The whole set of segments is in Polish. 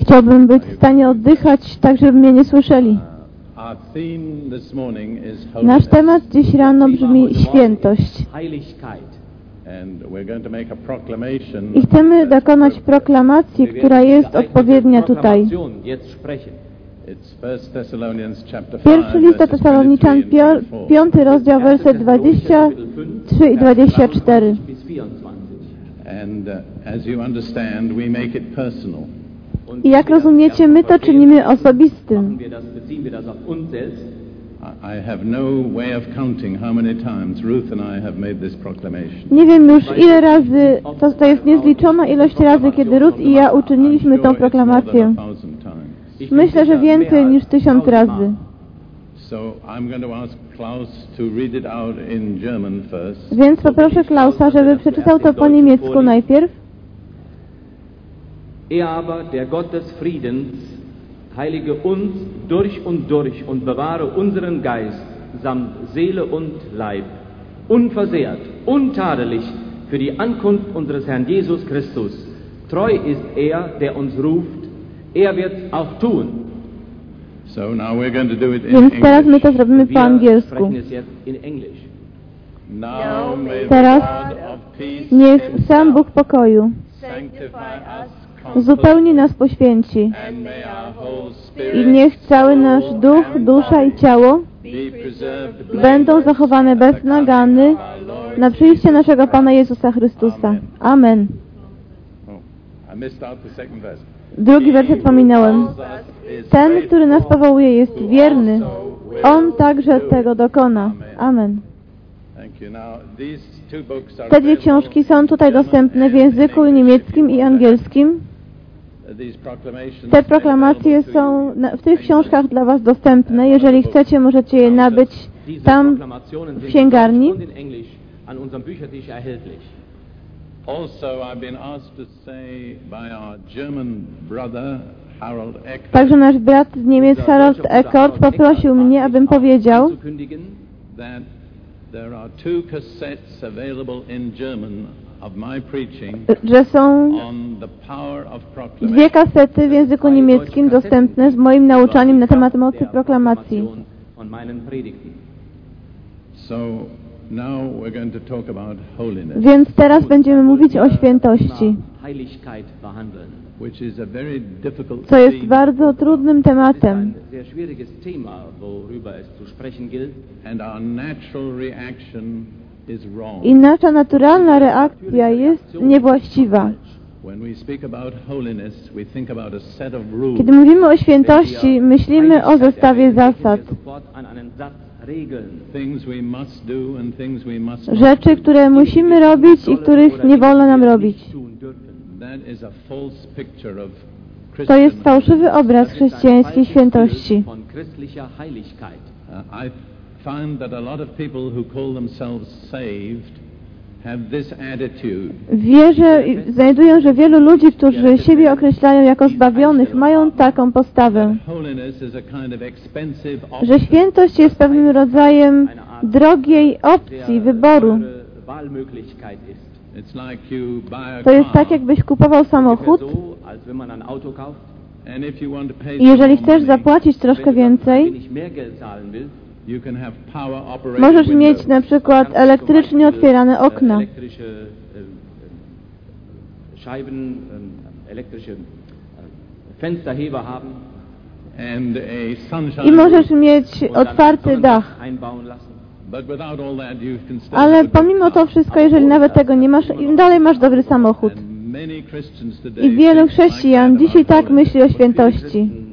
Chciałbym być w stanie oddychać tak, żeby mnie nie słyszeli. Uh, our theme this morning is Nasz temat dziś rano brzmi świętość. Heiligkeit. And we're going to make a proclamation. I chcemy dokonać proklamacji, która jest diese odpowiednia tutaj. Proklamation jetzt sprechen. It's 1 Thessalonians chapter 5, Pierwszy list do verses Tesaloniczan, 23 and pio- 24. piąty rozdział, werset 23 i 24. I jak rozumiecie, my to czynimy osobistym. Nie wiem już ile razy, to, to jest niezliczona ilość razy, kiedy Ruth i ja uczyniliśmy tą proklamację. Myślę, że więcej niż tysiąc razy. So I'm going to ask Klaus to read it out in German first. Więc poproszę Klausa, żeby przeczytał to po niemiecku najpierw. Er aber, der Gott des Friedens, heilige uns durch und durch und bewahre unseren Geist samt Seele und Leib, unversehrt, untadelig für die Ankunft unseres Herrn Jesus Christus. Treu ist er, der uns ruft, er wird auch tun. Więc teraz my to zrobimy po angielsku. Teraz Niech sam Bóg pokoju zupełnie nas poświęci i niech cały nasz duch, dusza i ciało będą zachowane bez nagany na przyjście naszego Pana Jezusa Chrystusa. Amen. Drugi werset pominąłem. Ten, który nas powołuje, jest wierny. On także tego dokona. Amen. Te dwie książki są tutaj dostępne w języku niemieckim i angielskim. Te proklamacje są w tych książkach dla Was dostępne. Jeżeli chcecie, możecie je nabyć tam w księgarni. Także nasz brat z Niemiec Harold Eckert poprosił mnie, abym powiedział, że są dwie kasety w języku niemieckim dostępne z moim nauczaniem na temat mocy proklamacji. So now we're going to talk about holiness, Więc teraz będziemy mówić o świętości, co jest bardzo trudnym tematem. I nasza naturalna reakcja jest niewłaściwa. Kiedy mówimy o świętości, myślimy o zestawie zasad. Sofort an einen Satz Regeln. Things we must do and things we must not. Rzeczy, które musimy robić i których nie wolno nam robić. That is a false picture of To Christian jest fałszywy obraz chrześcijańskiej świętości. Uh, I find that a lot of people who call themselves saved. Wierzę i znajduję, że wielu ludzi, którzy siebie określają jako zbawionych, mają taką postawę, że świętość jest pewnym rodzajem drogiej opcji, wyboru. To jest tak, jakbyś kupował samochód. I jeżeli chcesz zapłacić troszkę więcej, możesz mieć na przykład elektrycznie otwierane äh, okna. A sunshine I możesz mieć otwarty dach. Ale pomimo to wszystko, jeżeli nawet tego nie masz, im dalej masz dobry samochód. I wielu chrześcijan dzisiaj tak myśli o świętości.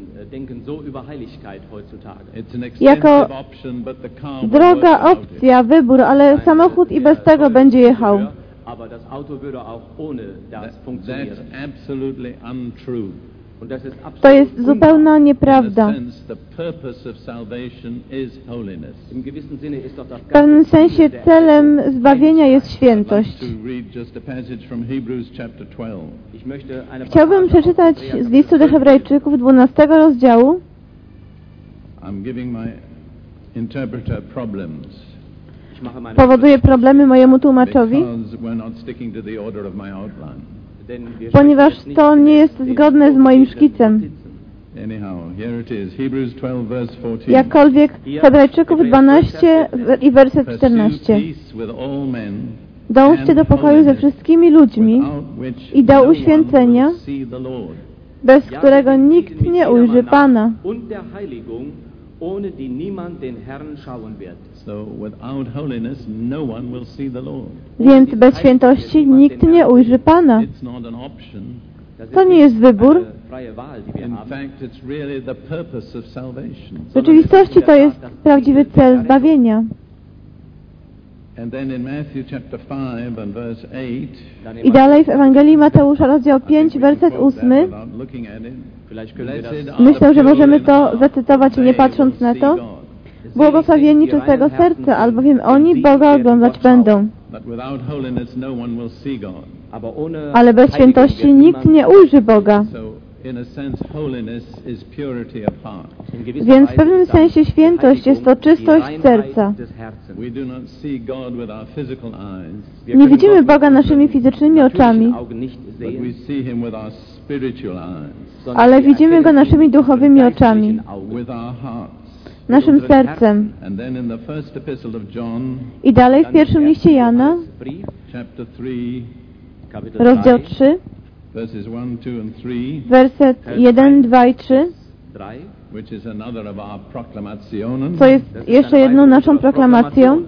Jako Droga opcja, wybór, ale samochód i bez tego będzie jechał. Aber das Auto würde auch ohne das funktionieren. That's absolutely untrue. To jest zupełna nieprawda. W pewnym sensie celem zbawienia jest świętość. to read just a passage from Hebrews chapter 12. Ich möchte eine Chciałbym przeczytać z listu do Hebrajczyków 12 rozdziału. Powoduje problemy mojemu tłumaczowi, ponieważ to nie jest zgodne z moim szkicem. Notizen. Anyhow, here it is. Hebrews 12, verse 14. Jakkolwiek Hebrajczyków 12 w- i werset Pursue 14. peace with all men, Dążcie do pokoju ze wszystkimi ludźmi, i do no uświęcenia, bez którego nikt nie ujrzy Pana. Ohne die niemand den Herrn schauen wird. So without holiness, no one will see the Lord. Więc bez świętości nikt nie ujrzy Pana. It's not an option. To nie jest wybór. W rzeczywistości to jest prawdziwy cel zbawienia. And then in Matthew chapter 5 and verse 8, Dann I dalej w Ewangelii Mateusza, rozdział I think 5, we can werset quote that 8. without looking at it. Vielleicht können wir das Blessed are Myślę, że możemy to zacytować, nie patrząc na to. Błogosławieni czystego serca, albowiem oni Boga oglądać będą. No Ale bez świętości nikt nie ujrzy Boga. Więc w pewnym sensie świętość jest to czystość serca. Nie widzimy Boga naszymi fizycznymi oczami, ale widzimy Go naszymi duchowymi oczami, naszym sercem. I dalej w pierwszym liście Jana, Johannesbrief, chapter 3, Kapitel rozdział 3, 3, verses 1, 2, and 3, werset 1, 2 i 3, 3, which is another of our proclamationen. co jest jeszcze jedną naszą proklamacją.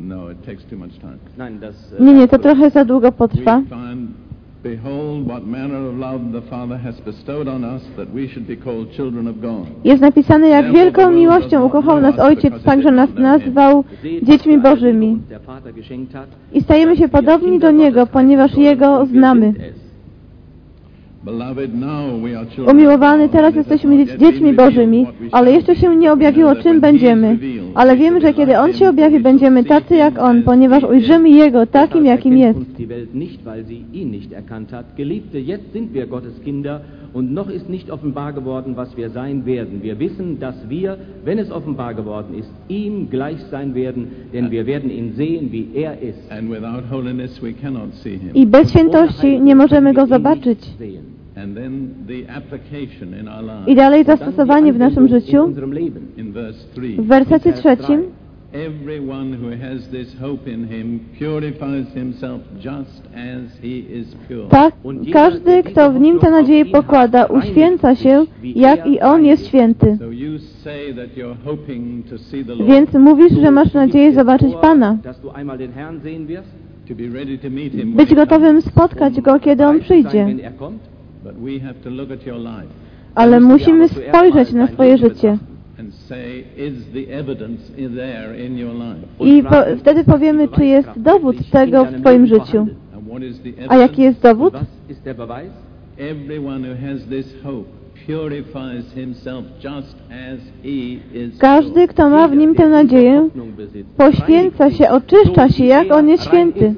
No, it takes too much time. Nein, das, äh, Nie, nie, to trochę za długo potrwa. Jest napisane, jak wielką miłością ukochał nas Ojciec, tak że nas nazwał dziećmi Bożymi. I stajemy się podobni do Niego, ponieważ Jego znamy. sind es. Beloved, now we are children Umiłowany, teraz jesteśmy dziećmi Bożymi, ale jeszcze się nie objawiło, czym będziemy. Ale we wiemy, że kiedy On się objawi, będziemy tacy jak On, ponieważ ujrzymy Jego takim, jakim jest. und noch ist nicht offenbar geworden, was wir sein werden. Wir wissen, dass wir, wenn es offenbar geworden ist, ihm gleich sein werden, denn wir werden ihn sehen, wie er ist. And without holiness we cannot see him. I bez świętości nie możemy Go zobaczyć. I dalej zastosowanie w naszym życiu unserem Leben. In verse 3. w wersecie trzecim. 3. Everyone who has this hope in him purifies himself just as he is pure. Tak, każdy, kto w Nim tę nadzieję pokłada, uświęca się, jak i On jest święty. Więc mówisz, że masz nadzieję zobaczyć Pana, być gotowym spotkać Go, kiedy On przyjdzie. Wenn kommt. But we have to look at your life Ale musimy spojrzeć na swoje życie. and say, is the evidence in there in your life? I po, wtedy powiemy, czy jest dowód tego w Twoim życiu. And what is the A jaki jest dowód? Każdy, kto ma w Nim tę nadzieję, poświęca się, oczyszcza się, jak On jest święty.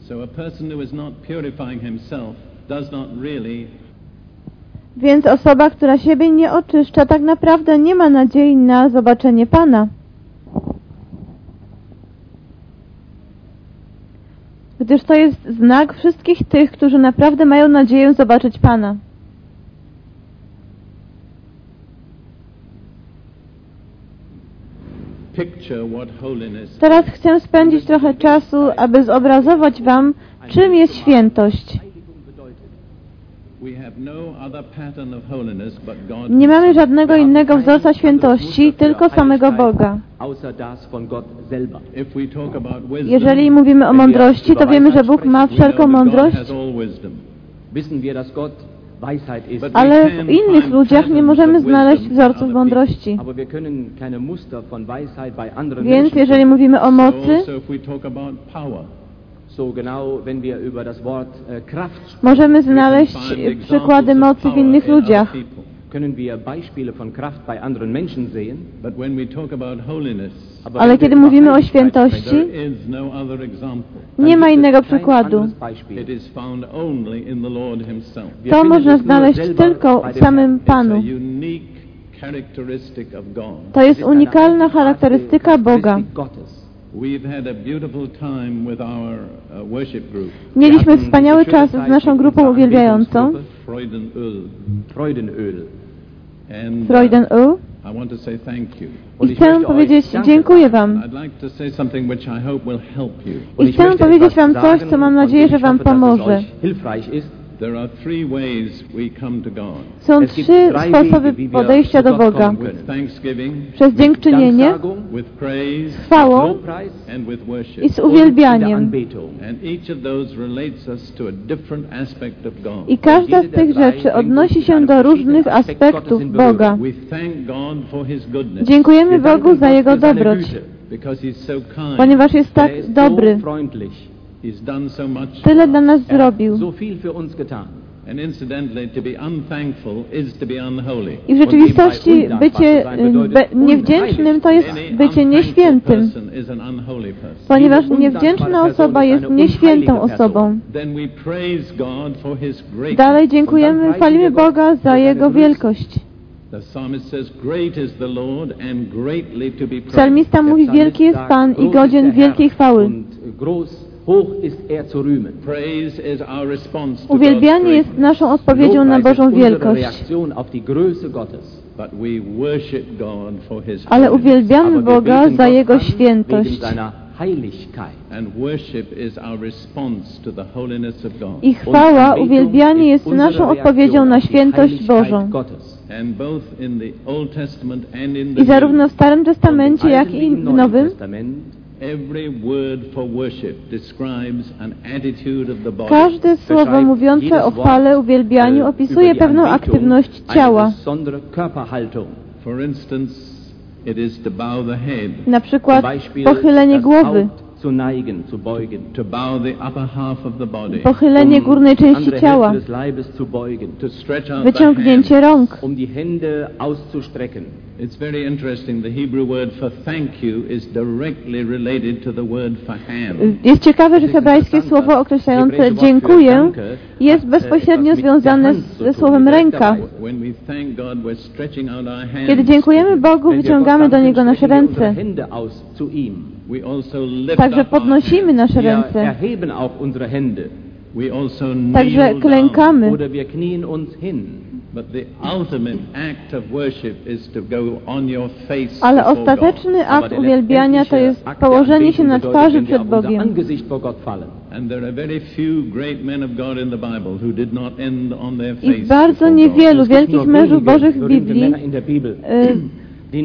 So a person who is not purifying himself does not really Więc osoba, która siebie nie oczyszcza, tak naprawdę nie ma nadziei na zobaczenie Pana. Gdyż to jest znak wszystkich tych, którzy naprawdę mają nadzieję zobaczyć Pana. Teraz chcę spędzić trochę czasu, aby zobrazować Wam, czym jest świętość. We have no other pattern of holiness but God Nie mamy żadnego innego wzorca świętości, tylko samego Boga. Jeżeli mówimy o mądrości, to wiemy, że Bóg ma wszelką mądrość, ale w innych ludziach nie możemy znaleźć wzorców mądrości. Więc jeżeli mówimy o mocy, możemy we can znaleźć przykłady mocy w innych ludziach. Ale kiedy mówimy o świętości, no nie ma innego przykładu. To można znaleźć tylko w samym Panu. To jest unikalna charakterystyka Boga. Gottes. We've had a beautiful time with our worship group, Mieliśmy wspaniały czas z naszą grupą uwielbiającą, Freudenöl. Freudenöl. Uh, Freuden-U. I want to say thank you. Und I ich chcę powiedzieć dziękuję. Wam. I'd like to say something which I hope will help you. Und I ich chcę powiedzieć etwas Wam coś, co mam nadzieję, że Wam pomoże. Są trzy sposoby podejścia do Boga. Przez dziękczynienie, praise, chwałą i z uwielbianiem. I każda z tych rzeczy odnosi się do różnych aspektów Boga. Dziękujemy Bogu za Jego dobroć, ponieważ jest tak dobry. Tyle dla nas zrobił. I w rzeczywistości bycie be, niewdzięcznym to jest bycie nieświętym, ponieważ niewdzięczna osoba jest nieświętą osobą. Dalej dziękujemy, chwalimy Boga za Jego wielkość. Psalmista mówi, wielki jest Pan i godzien wielkiej chwały. Er zu rühmen. Praise is our response to God's Uwielbianie jest naszą odpowiedzią na Bożą wielkość. Reaktion auf die Größe Gottes. But we worship God for His Ale uwielbiamy Boga za Jego świętość. I chwała, uwielbianie jest naszą odpowiedzią na świętość Bożą. I zarówno w Starym Testamencie, jak i w Nowym, Każde słowo mówiące o chwale, uwielbianiu opisuje pewną aktywność ciała. Na przykład pochylenie głowy, zu neigen, zu beugen. to bow the upper half of the body, pochylenie um górnej części ciała, Hälfte des Leibes zu beugen. to stretch out the wyciągnięcie rąk. Um die Hände auszustrecken. It's very interesting. The Hebrew word for thank you is directly related to the word for hand. Jest ciekawe, że hebrajskie słowo określające dziękuję jest bezpośrednio związane ze słowem ręka. Kiedy dziękujemy Bogu, wyciągamy do Niego nasze ręce. Także podnosimy nasze ręce. Także klękamy. Oder wir knien uns hin. But the ultimate act of worship is to go on your face Ale ostateczny akt uwielbiania to jest położenie się na twarzy przed Bogiem. I bardzo niewielu wielkich nur mężów Bożych w Biblii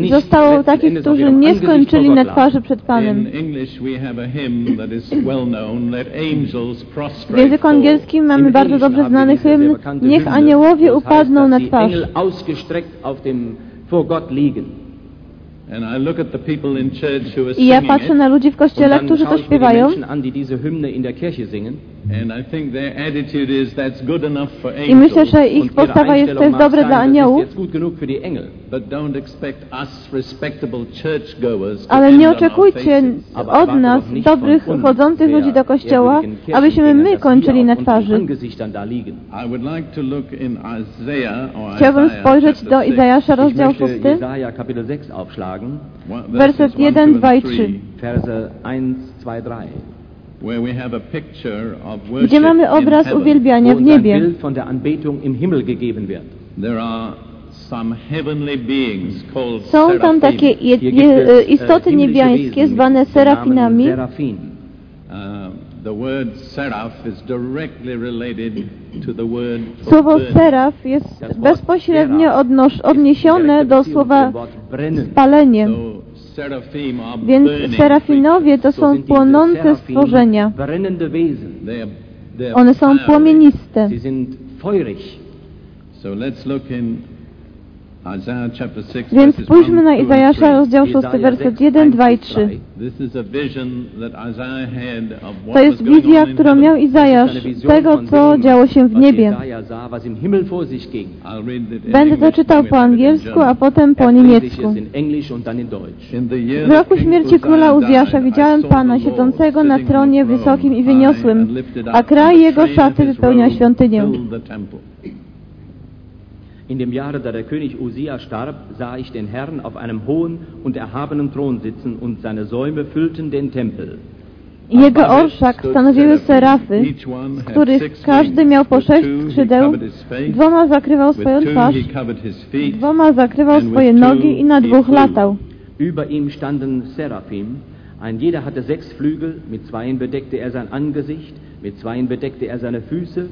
Zostało takich, którzy nie skończyli na twarzy przed Panem. W języku angielskim mamy bardzo dobrze znany hymn Niech aniołowie upadną na twarz. I ja patrzę na ludzi w kościele, którzy to śpiewają I think their attitude is that's good enough for i myślę, angels, że ich postawa jest, dobre sein, dla aniołów, jetzt gut genug für die Engel. but don't expect us respectable churchgoers to ale nie oczekujcie od nas, dobrych, chodzących ludzi do kościoła, abyśmy my kończyli na twarzy. Chciałbym spojrzeć do Izajasza rozdział möchte 6, Jesaja Kapitel 6 aufschlagen, one- werset verses one, 1, two, 2 i and 3. Gdzie mamy obraz uwielbiania w niebie. Są tam seraphim. takie e, äh, istoty niebiańskie zwane serafinami. Uh, the word seraph is directly related to the word for Słowo burning. seraf jest bezpośrednio odnosz, odniesione do słowa spalenie. Więc serafinowie to są płonące stworzenia. One są płomieniste. Więc spójrzmy 1, na 2, and Izajasza 3. rozdział 6, Jesaja werset 6, 1, 2 i 1, 3. This is a vision that Isaiah had of what To jest wizja, którą miał Izajasz tego, co działo się w niebie. Będę to czytał po angielsku, a potem po niemiecku. W roku śmierci króla Uzjasza widziałem Pana siedzącego na tronie wysokim i wyniosłym, a kraj jego szaty wypełniał świątynię. In dem Jahre, da der König Usia starb, sah ich den Herrn auf einem hohen und erhabenen Thron sitzen und seine Säume füllten den Tempel. Jego orszak stanowiły serafy, z których każdy miał po sześć skrzydeł, dwoma zakrywał swoją twarz, dwoma zakrywał swoje nogi i na dwóch latał. Über ihm standen Seraphim, ein jeder hatte sechs Flügel, mit zweien bedeckte er sein Angesicht, mit zweien bedeckte er seine Füße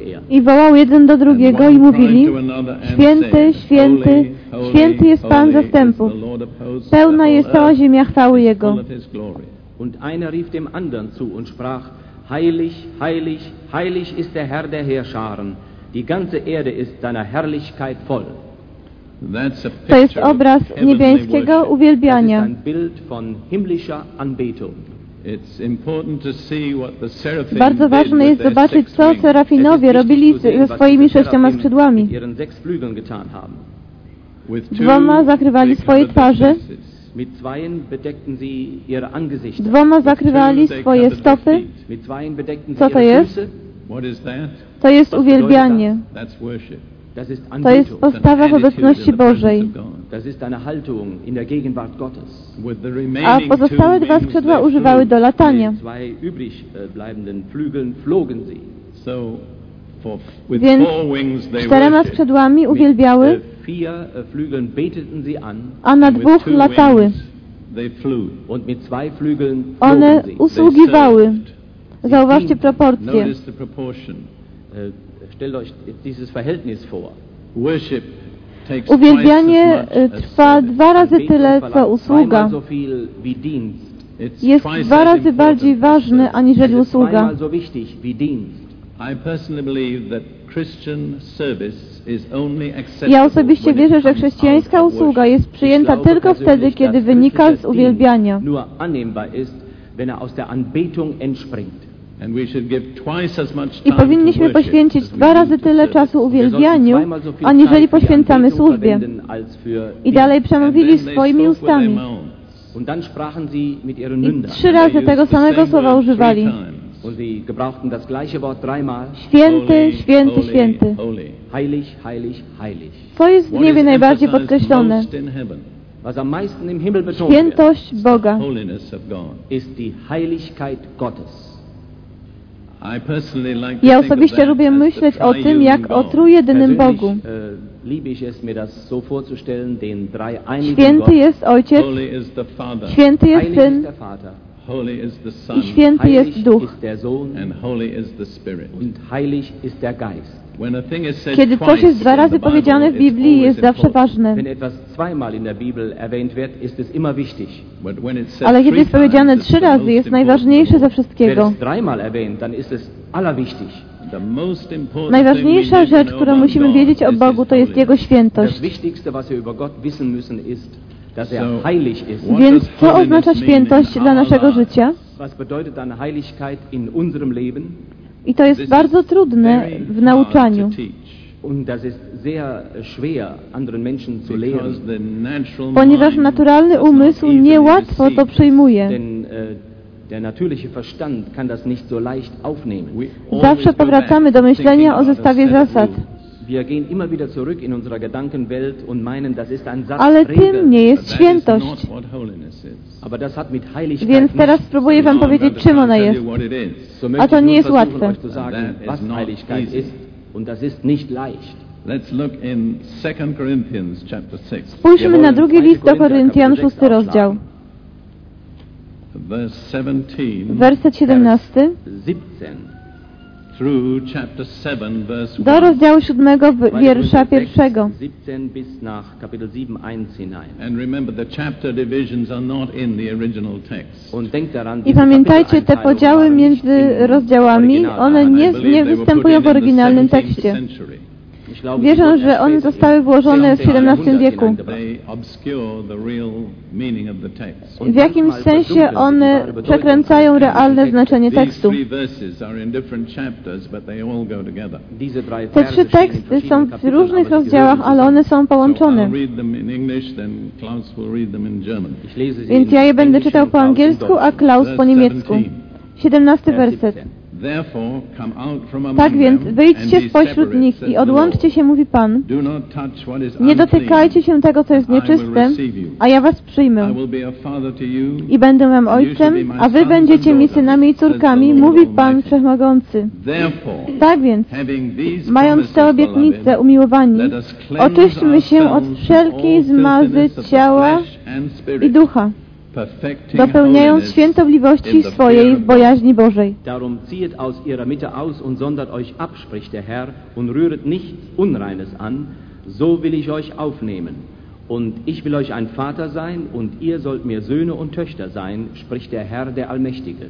er. I wołał jeden do drugiego i mówili, Święty, święty, święty jest Pan zastępów, pełna jest cała ziemia chwały Jego. Und einer rief dem anderen zu und sprach, Heilig, heilig, heilig ist der Herr der Heerscharen, die ganze Erde ist seiner Herrlichkeit voll. To jest obraz niebiańskiego uwielbiania. Bardzo ważne jest zobaczyć, co serafinowie robili ze swoimi sześcioma skrzydłami. Dwoma zakrywali swoje twarze, dwoma zakrywali swoje stopy. Co to jest? Füße. What is that? To jest uwielbianie. To jest postawa w obecności Bożej. Das ist eine Haltung in der Gegenwart Gottes. A pozostałe dwa skrzydła używały do latania. With Więc czterema skrzydłami uwielbiały, an a na dwóch latały. One usługiwały. Zauważcie proporcje. Äh, stellt euch dieses Verhältnis vor. Worship Uwielbianie y, as trwa dwa razy tyle, co usługa. Jest dwa razy bardziej ważny aniżeli usługa. Ja osobiście wierzę, że chrześcijańska usługa jest przyjęta tylko wtedy, kiedy dass wynika z uwielbiania. I powinniśmy poświęcić dwa razy tyle czasu uwielbianiu, aniżeli poświęcamy służbie. I dalej przemówili swoimi ustami. I trzy razy tego samego same słowa używali. Święty, święty, święty. holy. Heilig, heilig, heilig. Co jest w niebie najbardziej podkreślone? Świętość Boga. Ist die Heiligkeit Gottes. I personally like to Ja osobiście lubię myśleć o tym, jak o trójjedynym Bogu. äh, Święty jest Ojciec, święty jest Syn der Vater, holy is the Son, i święty jest Duch. ist der Sohn and holy is the Spirit. und heilig ist der Geist. When a thing is said Kiedy coś twice jest dwa in the razy Bible, powiedziane w Biblii, jest zawsze important. ważne. Ale kiedy three jest powiedziane trzy razy, jest najważniejsze ze wszystkiego. Najważniejsza thing we need rzecz, to którą know musimy about wiedzieć o God is Bogu, His to jest Jego holiness. świętość. Er Więc co oznacza świętość dla naszego życia? I to jest bardzo trudne w nauczaniu, ponieważ naturalny umysł niełatwo to przyjmuje. Äh, Zawsze powracamy do myślenia o zestawie zasad. Rules. Wir gehen immer wieder zurück in unserer Gedankenwelt und meinen, das ist ein Satz Ale tym nie jest świętość. not what holiness is. Aber das hat mit Heiligkeit Więc teraz nichts spróbuję Wam powiedzieć, czym ona jest. A to ich nie jest versuchen, łatwe. euch zu sagen, That is was not Heiligkeit easy. ist. Und das ist nicht leicht. Let's look in 2 Corinthians chapter 6, Spójrzmy na drugi list do Koryntian, szósty rozdział, verse 17 werset 17 do 1. rozdziału siódmego w- 2. wiersza Korinther 6, pierwszego. 17 bis nach Kapitel 7, 1 hinein. And remember, the chapter divisions are not in the original text. Und denkt daran, I pamiętajcie, te podziały między rozdziałami, one nie, nie występują w oryginalnym 17th tekście. Wurden że one zostały włożone w 17. XVII wieku. W jakimś sensie one przekręcają realne znaczenie tekstu. Te trzy teksty są w różnych rozdziałach, ale one są połączone. Więc ja je będę czytał po angielsku, a. Klaus po niemiecku. 17. 17 Vers werset. 17. Tak więc wyjdźcie spośród nich i odłączcie się, mówi Pan. Nie dotykajcie się tego, co jest nieczyste, a ja was przyjmę. I będę wam ojcem, a wy będziecie mi synami i córkami, mówi Pan Wszechmogący. Tak więc, mając te obietnice, umiłowani, oczyśćmy się od wszelkiej zmazy ciała i ducha dopełniając świętobliwości swojej w bojaźni Bożej. Darum ziehet aus ihrer Mitte aus und sondert euch ab, spricht der Herr, und rühret nichts Unreines an, so will ich euch aufnehmen. Und ich will euch ein Vater sein, und ihr sollt mir Söhne und Töchter sein, spricht der Herr, der Allmächtige.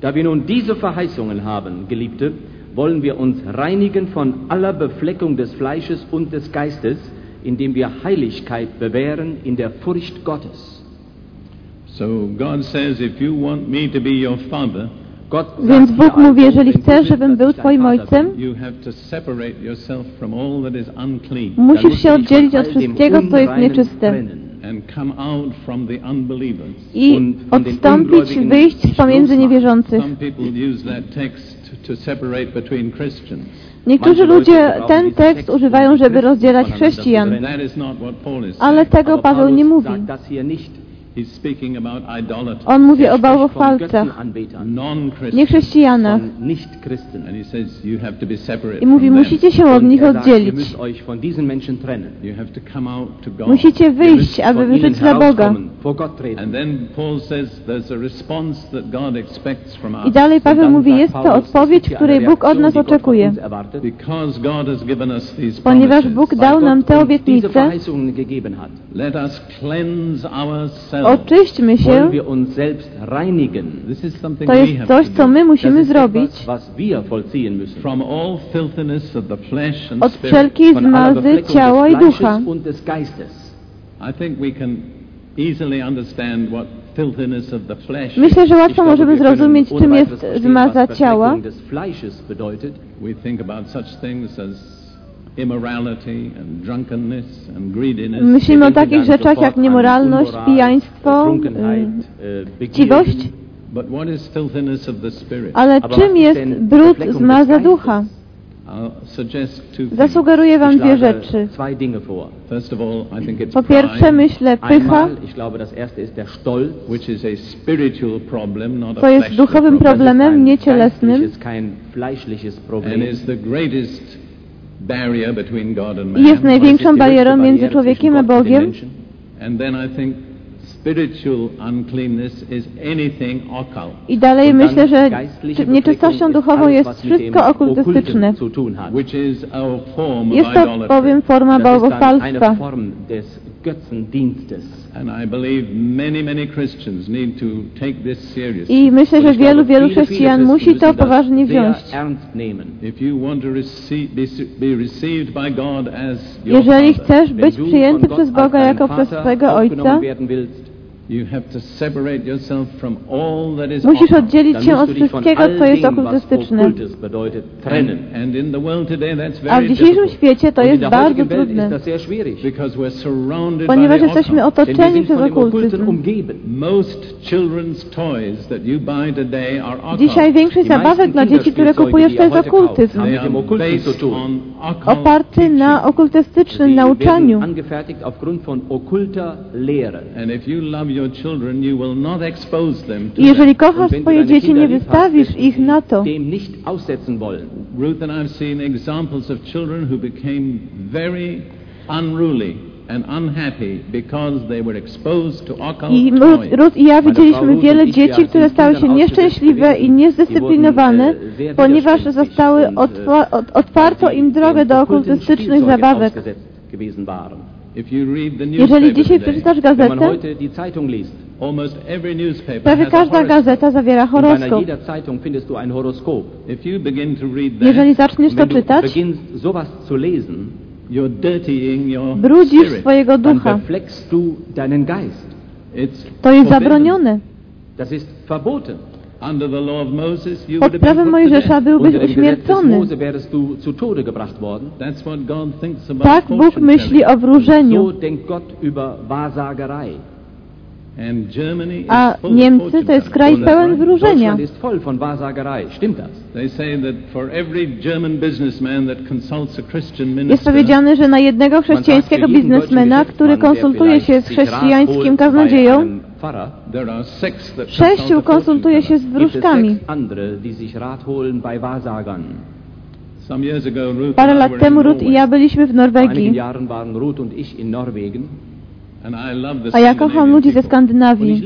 Da wir nun diese Verheißungen haben, Geliebte, wollen wir uns reinigen von aller Befleckung des Fleisches und des Geistes, indem wir Heiligkeit bewähren in der Furcht Gottes. Więc Bóg mówi, jeżeli chcesz, żebym był Twoim ojcem, musisz się oddzielić od wszystkiego, co jest nieczyste. I odstąpić, wyjść pomiędzy niewierzących. Niektórzy ludzie ten tekst używają, żeby rozdzielać chrześcijan, ale tego Paweł nie mówi. On mówi o bałwochwalcach, niechrześcijanach. I mówi, musicie się od nich oddzielić. Musicie wyjść, aby wyżyć dla Boga. I dalej Paweł mówi, jest to odpowiedź, której Bóg od nas oczekuje. Ponieważ Bóg dał nam te obietnice, Oczyśćmy się. To jest coś, co my musimy zrobić. Od wszelkiej zmazy ciała i ducha. Myślę, że łatwo możemy zrozumieć, czym jest zmaza ciała. Myślimy o takich rzeczach jak niemoralność, pijaństwo, y, chciwość. Ale czym jest brud zmaza ducha? Zasugeruję Wam dwie rzeczy. Po pierwsze, myślę, pycha, to jest duchowym problemem, nie cielesnym jest największą barierą między człowiekiem a Bogiem. I dalej myślę, że nieczystością duchową jest wszystko okultystyczne. Jest to bowiem forma bałwochwalstwa. I myślę, że wielu, wielu chrześcijan musi to poważnie wziąć. Jeżeli chcesz być przyjęty przez Boga jako przez swojego Ojca, Musisz oddzielić się od wszystkiego, co jest okultystyczne. A w dzisiejszym świecie to jest bardzo trudne, ponieważ jesteśmy otoczeni przez okultyzm. Dzisiaj większość zabawek dla dzieci, które kupujesz, to jest okultyzm. Oparty na okultystycznym nauczaniu. I jeżeli kochasz swoje dzieci, nie wystawisz ich na to. Ruth and I've seen examples of children who became very unruly. I Ruth i ja widzieliśmy wiele dzieci, które stały się nieszczęśliwe i niezdyscyplinowane, ponieważ zostały otwarto im drogę do okultystycznych zabawek. Jeżeli dzisiaj przeczytasz gazetę, prawie każda gazeta zawiera horoskop. Jeżeli zaczniesz to czytać, brudzisz swojego ducha. To jest zabronione. Pod prawem Mojżesza byłbyś uśmiercony. Tak Bóg myśli o wróżeniu. A Niemcy to jest kraj pełen wyróżnienia. Jest powiedziane, że na jednego chrześcijańskiego biznesmena, który konsultuje się z chrześcijańskim kaznodzieją, sześciu konsultuje się z wróżkami. Parę lat temu Ruth i ja byliśmy w Norwegii. A ja kocham ludzi ze Skandynawii.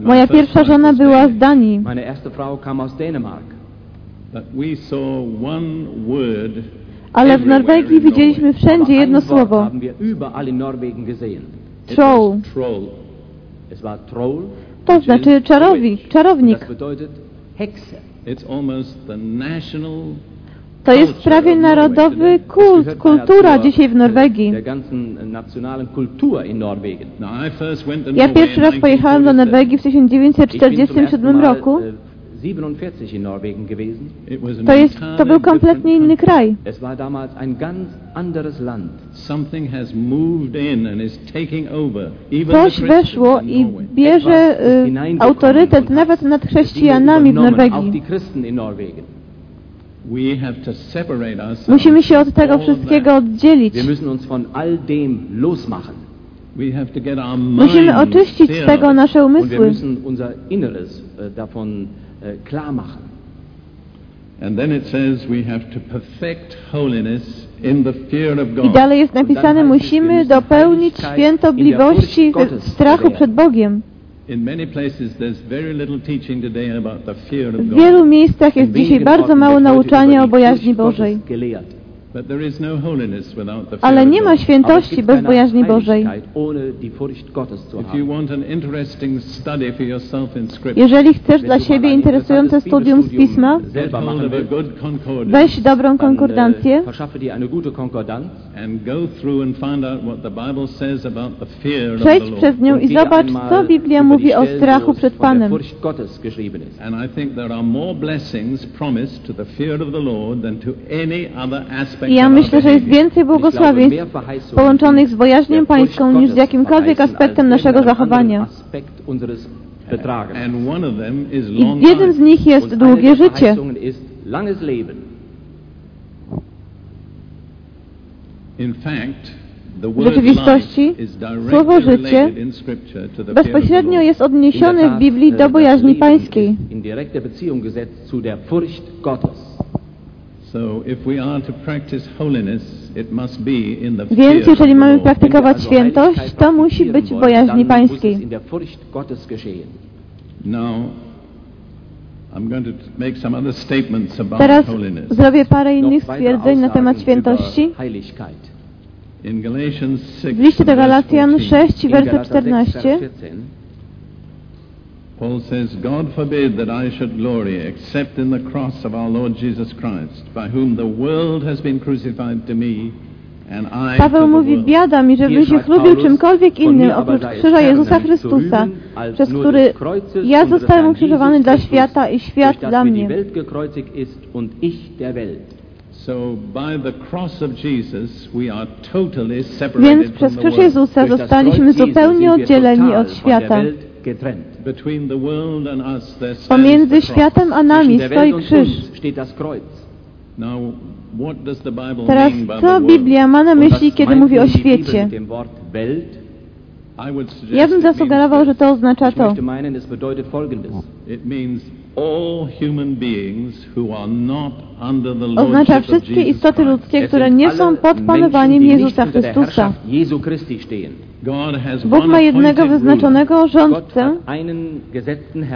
Moja pierwsza żona była z Danii. Ale w Norwegii widzieliśmy wszędzie jedno słowo. Troll. To znaczy czarownik, czarownik. To jest prawie narodowy kult, kultura dzisiaj w Norwegii. Ja pierwszy raz pojechałem do Norwegii w 1947 roku. To, jest, to był kompletnie inny kraj. Coś weszło i bierze y, autorytet nawet nad chrześcijanami w Norwegii. Musimy się od tego wszystkiego oddzielić. Musimy oczyścić z tego nasze umysły. I dalej jest napisane, musimy dopełnić świętobliwości w strachu przed Bogiem. W wielu miejscach jest dzisiaj bardzo mało nauczania o bojaźni Bożej. Ale nie ma świętości bez bojaźni Bożej. Jeżeli chcesz dla siebie interesujące studium z Pisma, weź dobrą konkordancję. Przejdź przez nią i zobacz, co Biblia mówi o strachu przed Panem. I ja myślę, że jest więcej błogosławieństw połączonych z bojaźnią pańską niż z jakimkolwiek aspektem naszego zachowania. I jednym z nich jest długie życie. W rzeczywistości słowo życie bezpośrednio jest odniesione w Biblii do bojaźni pańskiej. Więc jeżeli mamy praktykować świętość, to musi być w bojaźni pańskiej. Teraz zrobię parę innych stwierdzeń na temat świętości. W liście do Galacjan 6, werset 14 Paul says, God forbid that I should glory except in the cross of our Lord Jesus Christ, by whom the world has been crucified to me, Paweł mówi, biada mi, żebym się chlubił czymkolwiek innym oprócz krzyża Jezusa Chrystusa, przez który ja zostałem ukrzyżowany dla świata i świat dla mnie. Więc przez krzyż Jezusa zostaliśmy zupełnie oddzieleni od świata. Pomiędzy światem a nami stoi krzyż. Teraz co Biblia ma na myśli, kiedy mówi o świecie? Ja bym zasugerował, że to oznacza to. Oznacza wszystkie istoty ludzkie, które nie są pod panowaniem Jezusa Chrystusa. Bóg ma jednego wyznaczonego rządcę.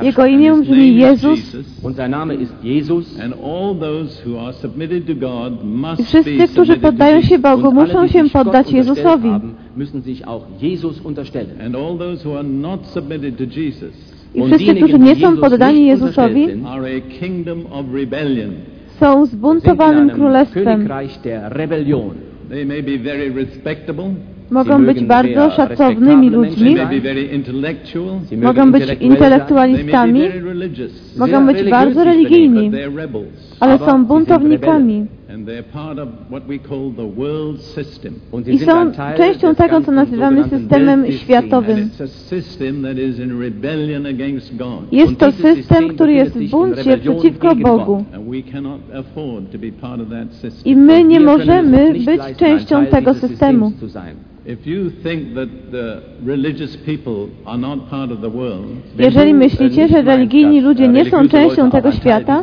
Jego imię brzmi Jezus. I wszyscy, którzy poddają się Bogu, muszą się poddać Jezusowi. I wszyscy, którzy nie są poddani Jezusowi, są zbuntowanym królestwem. Mogą być bardzo szacownymi ludźmi, mogą być intelektualistami, mogą być bardzo religijni, ale są buntownikami. I są częścią tego, co nazywamy systemem światowym. Jest to system, który jest w buncie przeciwko Bogu. I my nie możemy być częścią tego systemu. Jeżeli myślicie, że religijni ludzie nie są częścią tego świata,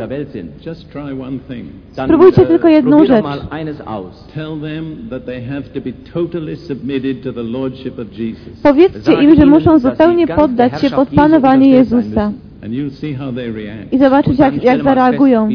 spróbujcie tylko jedną rzecz. Powiedzcie im, że muszą zupełnie poddać się pod panowanie Jezusa. I zobaczysz, jak, jak zareagują.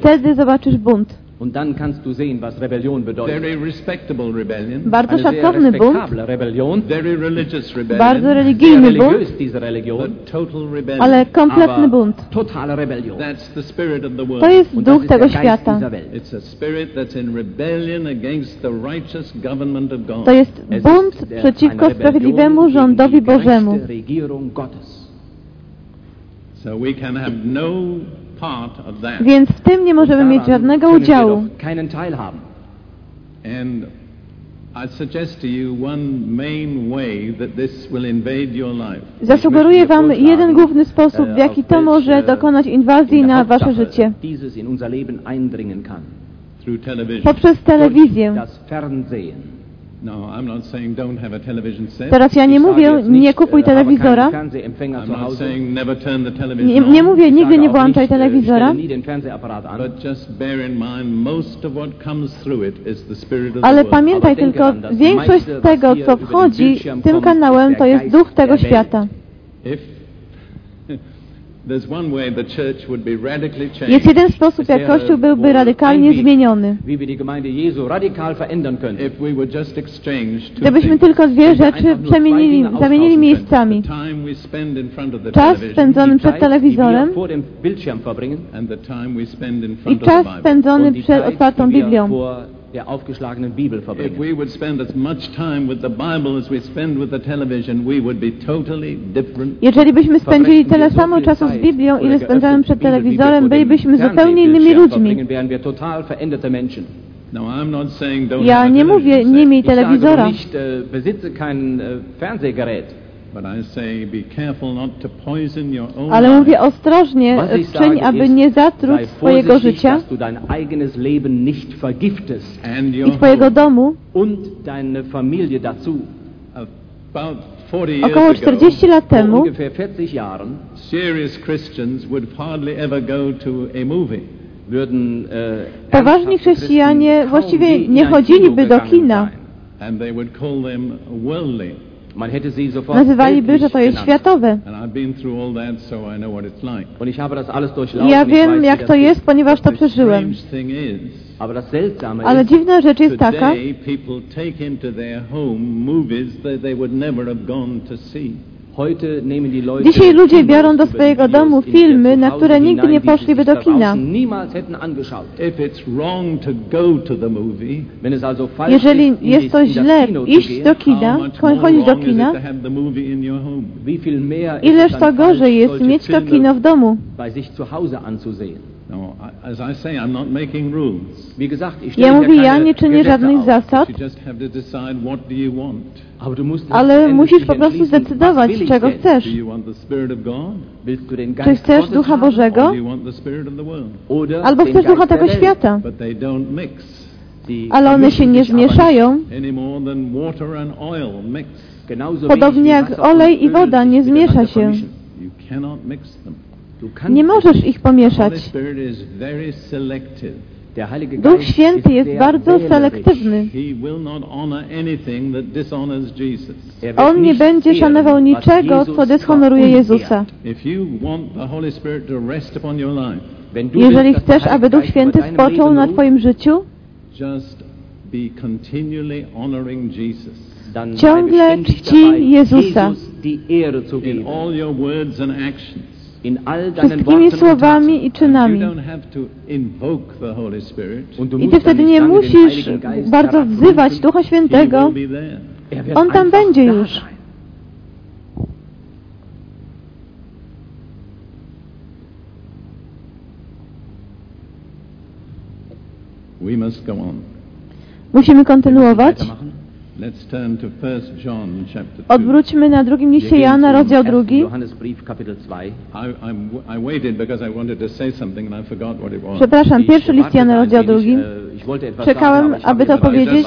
Wtedy zobaczysz bunt. Und dann kannst du sehen, was Rebellion bedeutet. Very respectable rebellion. Bardzo szacowny bunt. Rebellion. Very religious rebellion. Bardzo religijny bunt. Religion. Total rebellion. Ale kompletny bunt. Totale Rebellion. That's the spirit of the world. To jest duch tego świata. It's a spirit that's in rebellion against the righteous government of God. To jest bunt przeciwko sprawiedliwemu rządowi Bożemu. So we can have no więc w tym nie możemy mieć żadnego udziału. Zasugeruję Wam jeden główny sposób, w jaki to może dokonać inwazji na Wasze życie. Poprzez telewizję. Teraz ja nie mówię, nie kupuj telewizora. Nie, nie mówię, nigdy nie włączaj telewizora. Ale pamiętaj tylko, większość z tego, co wchodzi tym kanałem, to jest duch tego świata. Jest jeden sposób, jak Kościół byłby radykalnie zmieniony. Gdybyśmy tylko dwie rzeczy przemienili, zamienili miejscami. Czas spędzony przed telewizorem. i czas spędzony przed otwartą Biblią der aufgeschlagenen Bibel verbringen. If we would spend as much time with the Bible as we spend with the television, we would be totally different. Jeżeli byśmy spędzili tyle samo czasu z Biblią, ile spędzamy przed telewizorem, bylibyśmy zupełnie innymi ludźmi. Ja nie mówię, nie miej telewizora. Besitze kein Fernsehgerät. Ale mówię ostrożnie, czyń, aby nie zatruć swojego życia i swojego domu. Około 40 lat temu poważni chrześcijanie właściwie nie chodziliby do kina. Nazywaliby, że to jest światowe. Ja wiem, jak to jest, ponieważ to przeżyłem. Ale dziwna rzecz jest taka, Dzisiaj ludzie biorą do swojego domu filmy, na które nigdy nie poszliby do kina. Jeżeli jest to źle iść do kina, chodzić do kina, ileż to gorzej jest mieć to kino w domu. Ja mówię, ja nie czynię żadnych zasad, ale musisz po prostu zdecydować, czego chcesz. Czy chcesz Ducha Bożego, albo chcesz Ducha tego świata. Ale one się nie zmieszają, podobnie jak olej i woda nie zmiesza się. Nie możesz ich pomieszać. Duch Święty jest bardzo selektywny. On nie będzie szanował niczego, co dyshonoruje Jezusa. Jeżeli chcesz, aby Duch Święty spoczął na Twoim życiu, ciągle czci Jezusa wszystkimi słowami i czynami. I Ty wtedy nie musisz bardzo wzywać Ducha Świętego. On tam będzie już. Musimy kontynuować. Let's turn to 1 John chapter 2. Odwróćmy na drugim liście Jana, rozdział drugi. Johannesbrief, Kapitel 2. I, I'm, I waited because I wanted to say something and I forgot what it was. Przepraszam, pierwszy list Jana, rozdział drugi. Etwas Czekałem, aby to powiedzieć.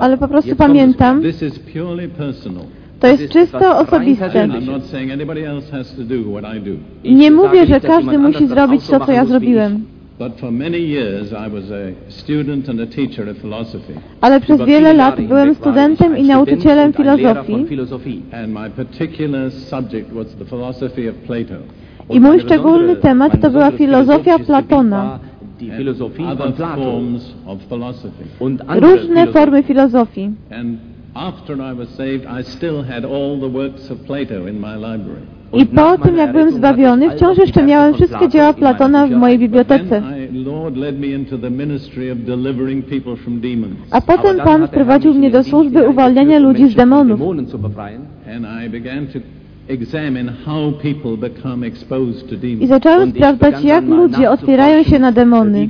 Ale po prostu pamiętam. This is purely personal. To jest czysto osobiste. And I'm not saying anybody else has to do what I do. Ich Nie mówię, że każdy musi zrobić to, co ja zrobiłem. Ich. But for many years I was a student and a teacher of philosophy. Ale przez wiele lat byłem studentem i nauczycielem filozofii. Philosophie. And my particular subject was the philosophy of Plato. I mój szczególny temat to była filozofia Platona. Różne formy filozofii. After I was saved, I still had all the works of Plato in my library. I po tym, jak byłem zbawiony, wciąż jeszcze miałem wszystkie dzieła Platona w mojej bibliotece. A potem Pan wprowadził mnie do służby uwalniania ludzi z demonów. I zacząłem sprawdzać, jak ludzie otwierają się na demony.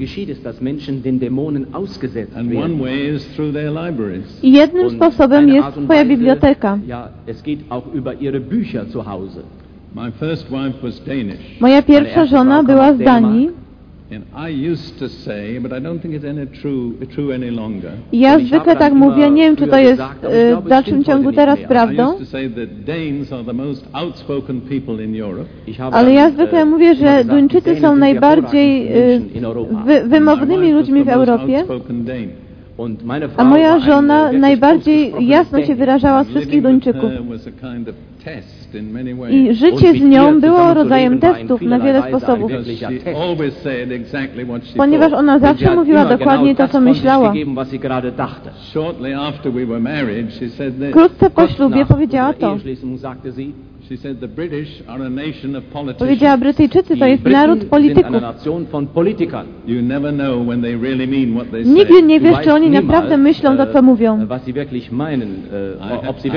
I jednym sposobem jest Twoja biblioteka. Moja pierwsza żona była z Danii. And I used to say, but I don't think it's any true, true any longer. I ja zwykle tak mówię, nie wiem, czy to jest e, w dalszym ciągu teraz I prawdą, used to say that Danes are the most outspoken people in Europe. Ich habe ale ja zwykle mówię, immer że Duńczycy są najbardziej My wymownymi ludźmi w the most Europie, a moja żona najbardziej jasno się wyrażała z wszystkich Duńczyków. I życie z nią było rodzajem testów na wiele sposobów. Ponieważ ona zawsze mówiła dokładnie to, co myślała. Wkrótce po ślubie powiedziała to. Eheschließung sagte sie, She said the British are a nation of politicians. Powiedziała, Brytyjczycy to jest naród polityków. Nigdy nie wiesz, czy oni naprawdę myślą to, co mówią. I I wirklich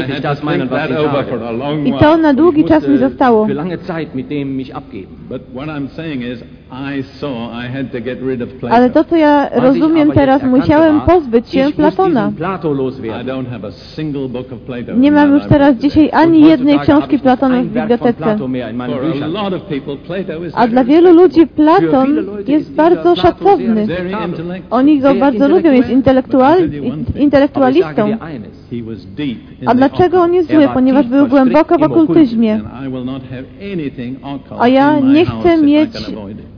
had to sage. long I to na długi czas mi zostało. Ale to, co ja rozumiem teraz, musiałem pozbyć się Platona. diesen Plato I loswerden. don't have a single book of Plato. Nie mam już teraz dzisiaj ani jednej książki Platona w bibliotece. A dla wielu ludzi Platon jest bardzo szacowny. Oni go bardzo lubią, jest intelektual, intelektualistą. A dlaczego on jest zły? Ponieważ był głęboko w okultyzmie. A ja nie chcę mieć.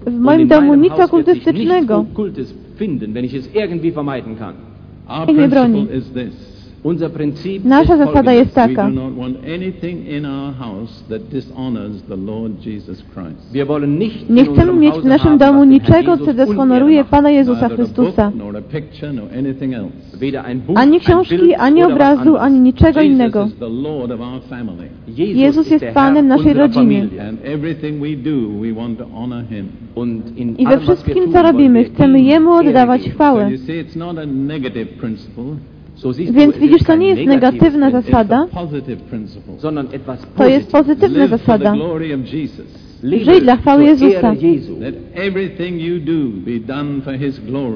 W moim domu nic okultystycznego. Ich Nie broni. Nasza zasada jest taka. Nie chcemy mieć w naszym domu niczego, co deshonoruje. Pana Jezusa Chrystusa. Ani książki, ani obrazu, ani niczego innego. Jezus jest Panem naszej rodziny. I we wszystkim, co robimy, chcemy Jemu oddawać chwałę. Więc widzisz, to nie jest negatywna zasada, to jest pozytywna zasada. Żyj dla chwały Jezusa.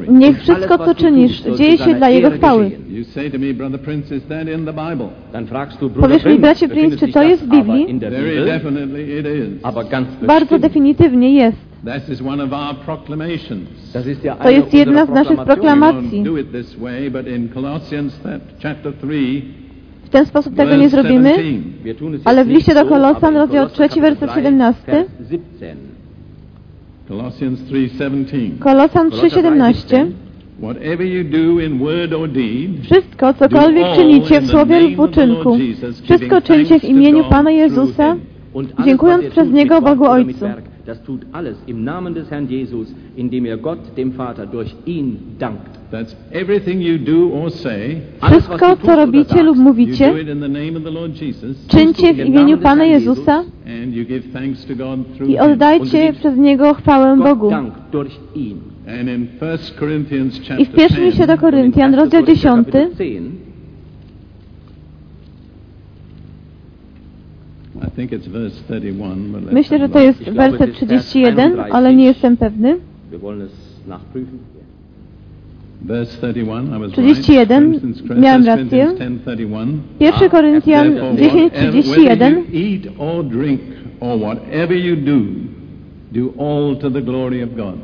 Niech wszystko, co czynisz, dzieje się dla Jego chwały. Prince, Powiesz mi, bracie Prinz, czy to jest w Biblii? Bardzo definitywnie jest. That is one of our proclamations. Das ist ja To jest jedna z naszych proklamacji. won't do it this way, but in Colossians that chapter 3, W ten sposób tego nie zrobimy, 17, Wir tun es jetzt Ale w liście do Kolosan, rozdział Kolosser 3, Kapitel werset 3, 17. Vers 17. Colossians 3:17. Kolosan Kolosser 3,17 Whatever you do in word or deed, Wszystko, cokolwiek czynicie w słowie lub w uczynku, wszystko czyńcie w imieniu Pana Jezusa, Dziękując przez Niego Bogu Ojcu. Das tut alles im Namen des Herrn Jesus, indem ihr Gott, dem Vater, durch ihn dankt. that's everything you do or say, Alles, was Wszystko, co oder robicie lub mówicie, czyńcie w imieniu Pana Jezusa i oddajcie przez Niego chwałę Bogu. 1 I w chapter pierwszym liście 10, do Koryntian, 1. rozdział Korinther 10, Kapitel 10, I think it's verse 31, but let's myślę, że to jest werset 31, ale nie jestem pewny. wir wollen es nachprüfen. 31. Miałem rację. 1 Koryntian 10:31. or whatever you do, do all to the glory of God.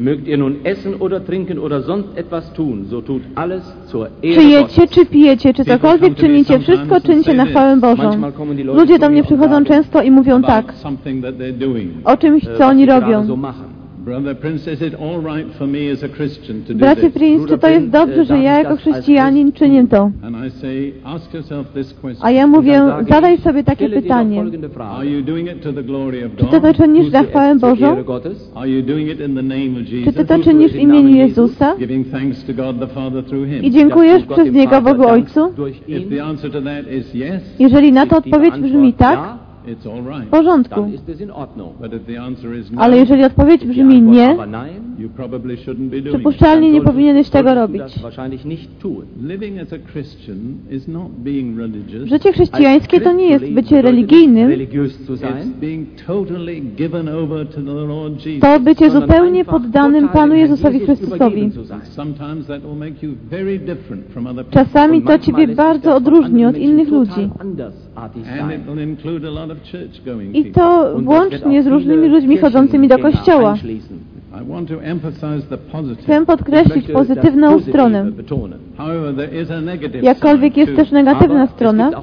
Mögt ihr nun essen oder trinken oder sonst etwas tun, so tut alles zur Czy Ehre jecie, Gottes. czy pijecie, czy cokolwiek czynicie, wszystko czyńcie na chwałę Bożą. Ludzie do mnie przychodzą często i mówią tak, o czymś, co was oni robią. So machen. Brother Prince, is it all right for me as a Christian to do Bracie? Prince, czy to jest dobrze, że ja jako chrześcijanin czynię to? A ja mówię, zadaj sobie takie pytanie. Czy ty to czynisz na du chwałę Bożą? Czy ty to czynisz w imieniu Jezusa i dziękujesz przez Niego Bogu Ojcu? Jeżeli na to odpowiedź brzmi tak, w porządku. no, Ale jeżeli odpowiedź brzmi nie, przypuszczalnie nie powinieneś tego robić. Życie chrześcijańskie to nie jest bycie religijnym, to bycie zupełnie poddanym Panu Jezusowi Chrystusowi. Czasami to Ciebie bardzo odróżni od innych ludzi. Total andersartig And sein. it will include a lot of church-going I people. to włącznie z różnymi ludźmi chodzącymi do kościoła. einschließen. I want to emphasize the positive. Chcę podkreślić pozytywną stronę. betonen. However, there is a negative Jakkolwiek side jest też negatywna strona. I w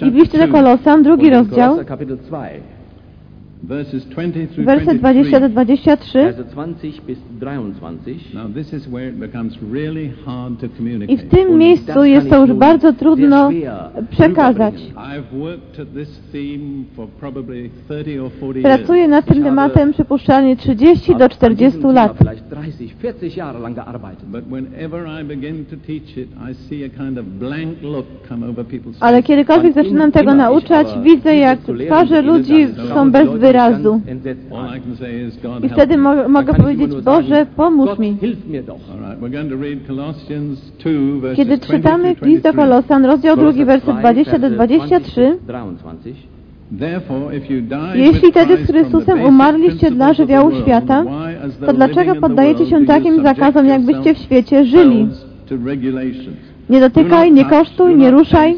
chapter liście do 2, Kolosan, drugi rozdział, werset 20 do 23, 23. Verse 20 bis 23. now this is where it becomes really hard to I w tym miejscu jest to już bardzo trudno przekazać. rüberbringen. I've worked at this theme for probably 30 or 40 years. Pracuję nad tym tematem przypuszczalnie 30 do Hab an 40 diesem Thema lat. vielleicht 30, 40 Jahre lang gearbeitet. But whenever I begin to teach it, I see a kind of blank look come over people's Ale kiedykolwiek zaczynam tego nauczać, widzę jak twarze ludzi są bez wyrazu. All I wtedy mo mogę powiedzieć, Boże, pomóż mi. hilf mir doch. All right, we're going to read Colossians 2, verses Kiedy 20 czytamy list do 23. Kolosan, rozdział 2, Kolosser werset 2, 20 do Verse 23. 23. Therefore, if you died Jeśli tedy z Chrystusem umarliście dla żywiołu świata, to dlaczego poddajecie się takim zakazom, jakbyście w świecie żyli? Nie Do dotykaj, nie kosztuj, nie ruszaj.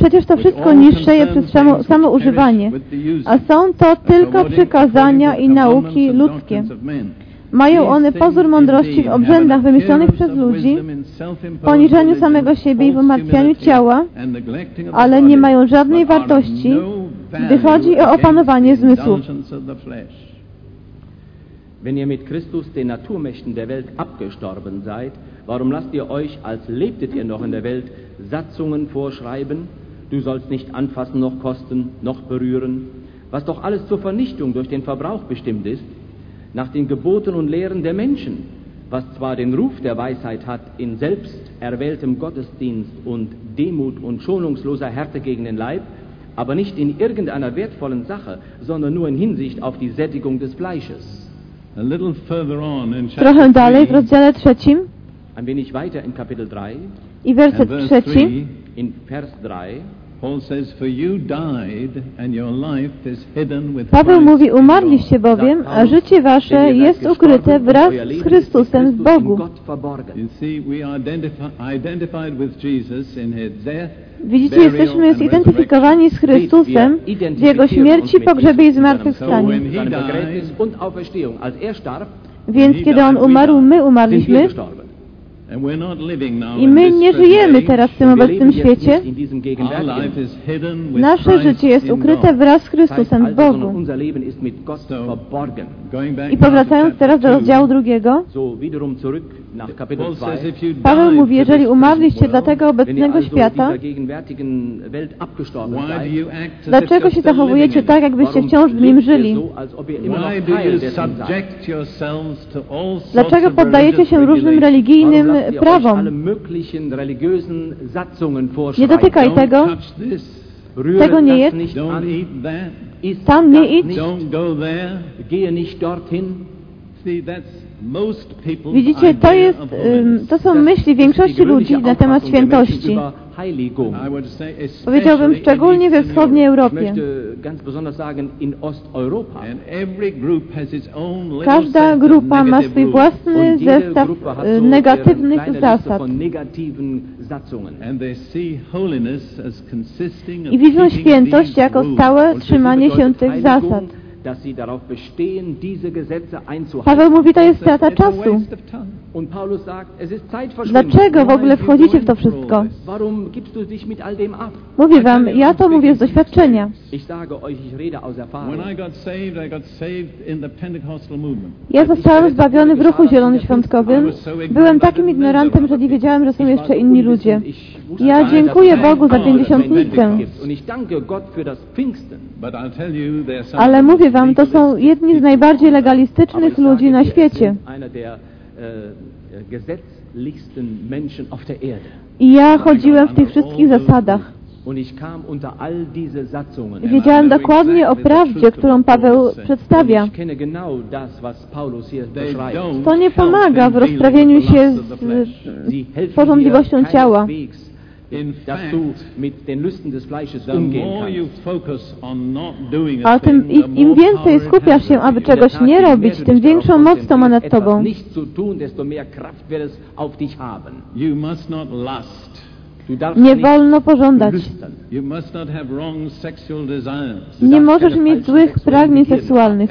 Przecież to wszystko all niższe je concern przez samo, samo używanie. A są to tylko przykazania i nauki ludzkie. Mają one pozór mądrości w obrzędach wymyślonych przez ludzi, poniżaniu samego siebie i w umartwianiu ciała, ale nie mają żadnej wartości, no gdy chodzi o opanowanie zmysłów. Wenn ihr mit Christus den Naturmächten der Welt abgestorben seid, warum lasst ihr euch, als lebtet ihr noch in der Welt, Satzungen vorschreiben? Du sollst nicht anfassen noch kosten, noch berühren, was doch alles zur Vernichtung durch den Verbrauch bestimmt ist, nach den Geboten und Lehren der Menschen, was zwar den Ruf der Weisheit hat in selbst erwähltem Gottesdienst und Demut und schonungsloser Härte gegen den Leib, aber nicht in irgendeiner wertvollen Sache, sondern nur in Hinsicht auf die Sättigung des Fleisches. A little further on in Trochę chapter dalej w 3, rozdziale trzecim. Ein wenig weiter in Kapitel 3, i werset trzeci, 3, in Vers 3, Paul says, For you died, and your life is hidden with Paweł Christ mówi, in God." umarliście bowiem, a życie wasze jest ukryte wraz z Chrystusem w Bogu. Widzicie, jesteśmy zidentyfikowani z Chrystusem w Jego śmierci, pogrzebie i zmartwychwstaniu. Er Więc kiedy On umarł, my umarliśmy i my nie żyjemy teraz w tym obecnym świecie. Nasze życie jest ukryte wraz z Chrystusem w Bogu. I powracając teraz do rozdziału drugiego, So wiederum zurück nach Kapitel Paul 2. says, if you Paweł mówi, jeżeli umarliście dla tego obecnego świata, dlaczego się zachowujecie tak, jakbyście wciąż w nim żyli? Dlaczego poddajecie się różnym religijnym prawom? Nie dotykaj tego, Tego nie jedz. Tam nie idź. gehe nicht dorthin. Widzicie, to, jest, to są myśli większości ludzi na temat świętości. Powiedziałbym szczególnie we wschodniej Europie. Każda grupa ma swój własny zestaw y, negatywnych zasad. I widzą świętość jako stałe trzymanie się tych zasad. Paweł mówi, to jest strata czasu. Dlaczego w ogóle wchodzicie w to wszystko? Mówię wam, ja to mówię z doświadczenia. Ja zostałem zbawiony w ruchu zielonoświątkowym. Byłem takim ignorantem, że nie wiedziałem, że są jeszcze inni ludzie. Ja dziękuję Bogu za pięćdziesiątnicę. Ale mówię wam, to są jedni z najbardziej legalistycznych ludzi na świecie. I ja chodziłem w tych wszystkich zasadach. Wiedziałem dokładnie o prawdzie, którą Paweł przedstawia. To nie pomaga w rozprawieniu się z porządliwością ciała dass du mit den Lüsten des Fleisches umgehen A tym, im, im więcej skupiasz się, aby czegoś nie robić, tym większą moc to ma nad tobą. Nie wolno pożądać. Nie możesz mieć złych pragnień seksualnych.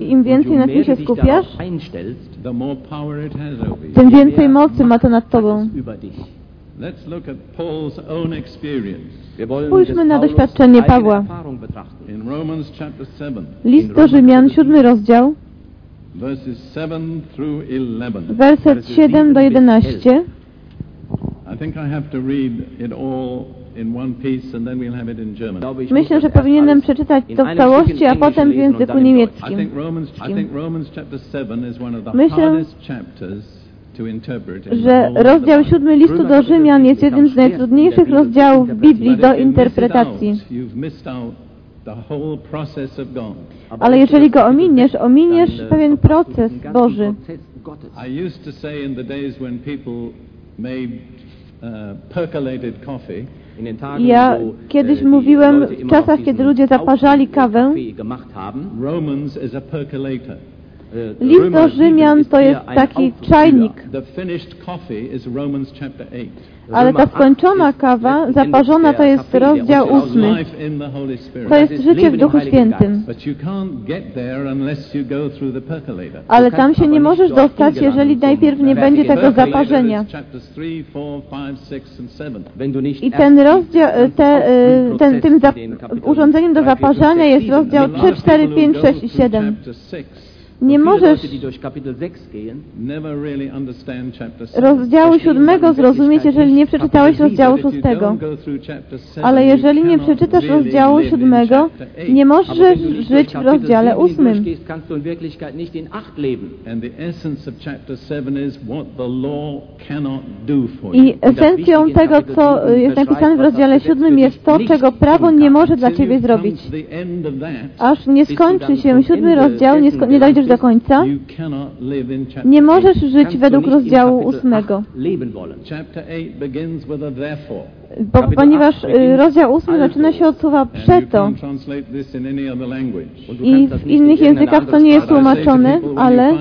Im więcej na tym się skupiasz, tym więcej mocy ma to nad tobą. Spójrzmy na doświadczenie Pawła. List do Rzymian, siódmy rozdział, werset 7 do 11. Myślę, że powinienem przeczytać to w całości, a potem w języku niemieckim. Myślę, że rozdział siódmy listu do Rzymian jest jednym z najtrudniejszych rozdziałów Biblii do interpretacji. Ale jeżeli go ominiesz, ominiesz pewien proces Boży. Ja kiedyś mówiłem w czasach, kiedy ludzie zaparzali kawę, List do Rzymian to jest taki czajnik. Ale ta skończona kawa, zaparzona, to jest rozdział ósmy. To jest życie w Duchu Świętym. Ale tam się nie możesz dostać, jeżeli najpierw nie będzie tego zaparzenia. I ten rozdział, te, e, ten, tym urządzeniem do zaparzania jest rozdział 3, 4, 5, 6 i 7. Nie możesz rozdziału siódmego zrozumieć, jeżeli nie przeczytałeś rozdziału szóstego. Ale jeżeli nie przeczytasz rozdziału siódmego, nie możesz żyć w rozdziale ósmym. I esencją tego, co jest napisane w rozdziale siódmym, jest to, czego prawo nie może dla Ciebie zrobić. Aż nie skończy się siódmy rozdział, nie, nie dojdziesz do końca, nie możesz żyć według rozdziału ósmego. Bo, ponieważ y, rozdział 8 zaczyna się od słowa przeto. i w innych językach to nie jest tłumaczone, ale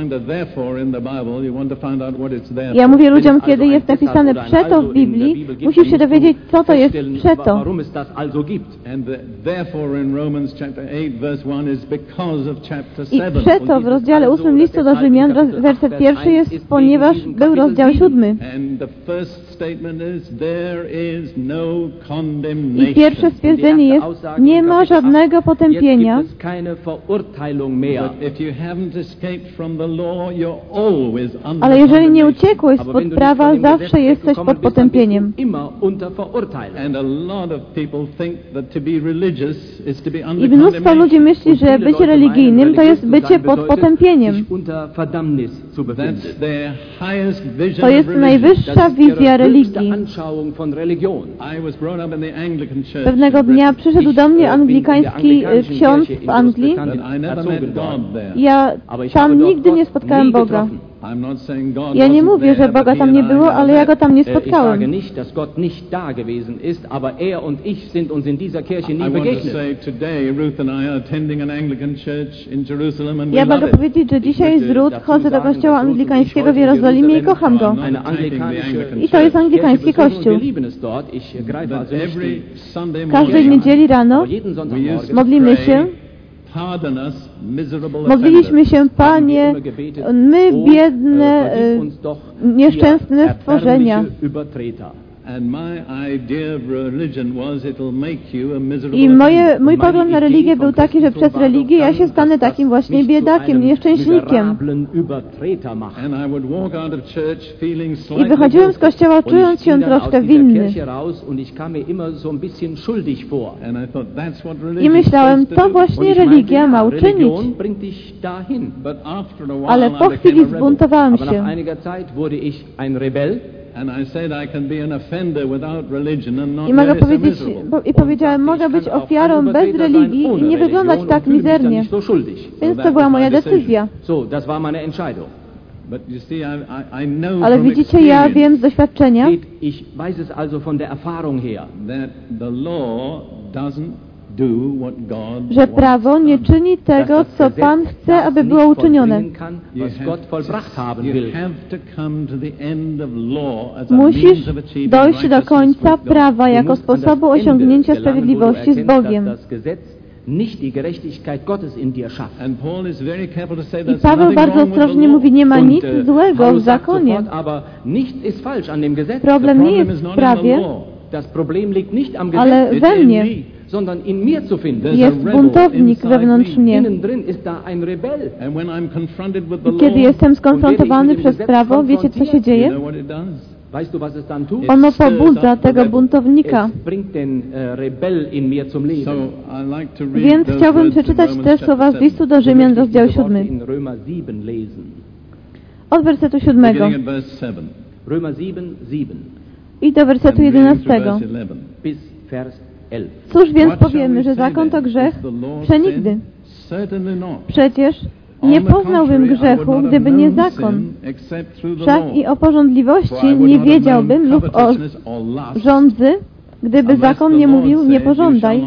ja mówię ludziom, kiedy jest napisane przeto w Biblii, musisz się dowiedzieć, co to jest przeto. I przeto w rozdziale 8 listu do Rzymian, werset pierwszy jest, ponieważ był rozdział 7. I pierwsze stwierdzenie jest, nie ma żadnego potępienia. Ale jeżeli nie uciekłeś spod prawa, zawsze jesteś pod potępieniem. I mnóstwo ludzi myśli, że bycie religijnym to jest bycie pod potępieniem. To jest najwyższa wizja religii. Pewnego dnia przyszedł do mnie anglikański ksiądz w Anglii. Ja tam nigdy nie spotkałem Boga. Ja nie mówię, że Boga tam nie było, ale ja Go tam nie spotkałem. Ja mogę powiedzieć, że dzisiaj z Ruth chodzę do kościoła anglikańskiego w Jerozolimie i kocham go. I to jest anglikański kościół. Każdej niedzieli rano modlimy się Modliliśmy się, Panie, my biedne, e, nieszczęsne stworzenia. I moje, mój pogląd na religię był taki, że przez religię ja się stanę takim właśnie biedakiem, nieszczęśnikiem. I wychodziłem z kościoła czując się troszkę winny. I myślałem, to właśnie religia ma uczynić. Ale po chwili zbuntowałem się. I mogę powiedzieć, i powiedziałem, mogę być ofiarą bez religii i nie wyglądać tak mizernie. Więc to była moja decyzja. Ale widzicie, ja wiem z doświadczenia, że prawo nie czyni tego, co Pan chce, aby było uczynione. Musisz dojść do końca prawa jako sposobu osiągnięcia sprawiedliwości z Bogiem. I Paweł bardzo ostrożnie mówi, nie ma nic złego w zakonie. Problem nie jest w prawie, ale we mnie jest buntownik wewnątrz mnie. I kiedy jestem skonfrontowany przez prawo, wiecie co się dzieje? Ono pobudza tego buntownika. Więc chciałbym przeczytać też słowa z listu do Rzymian, rozdział 7. Od wersetu 7. I do wersetu 11. Cóż więc powiemy, że zakon to grzech? Przenigdy. Przecież nie poznałbym grzechu, gdyby nie zakon. Wszak i o porządliwości nie wiedziałbym lub o rządzy, gdyby zakon nie mówił nie pożądaj.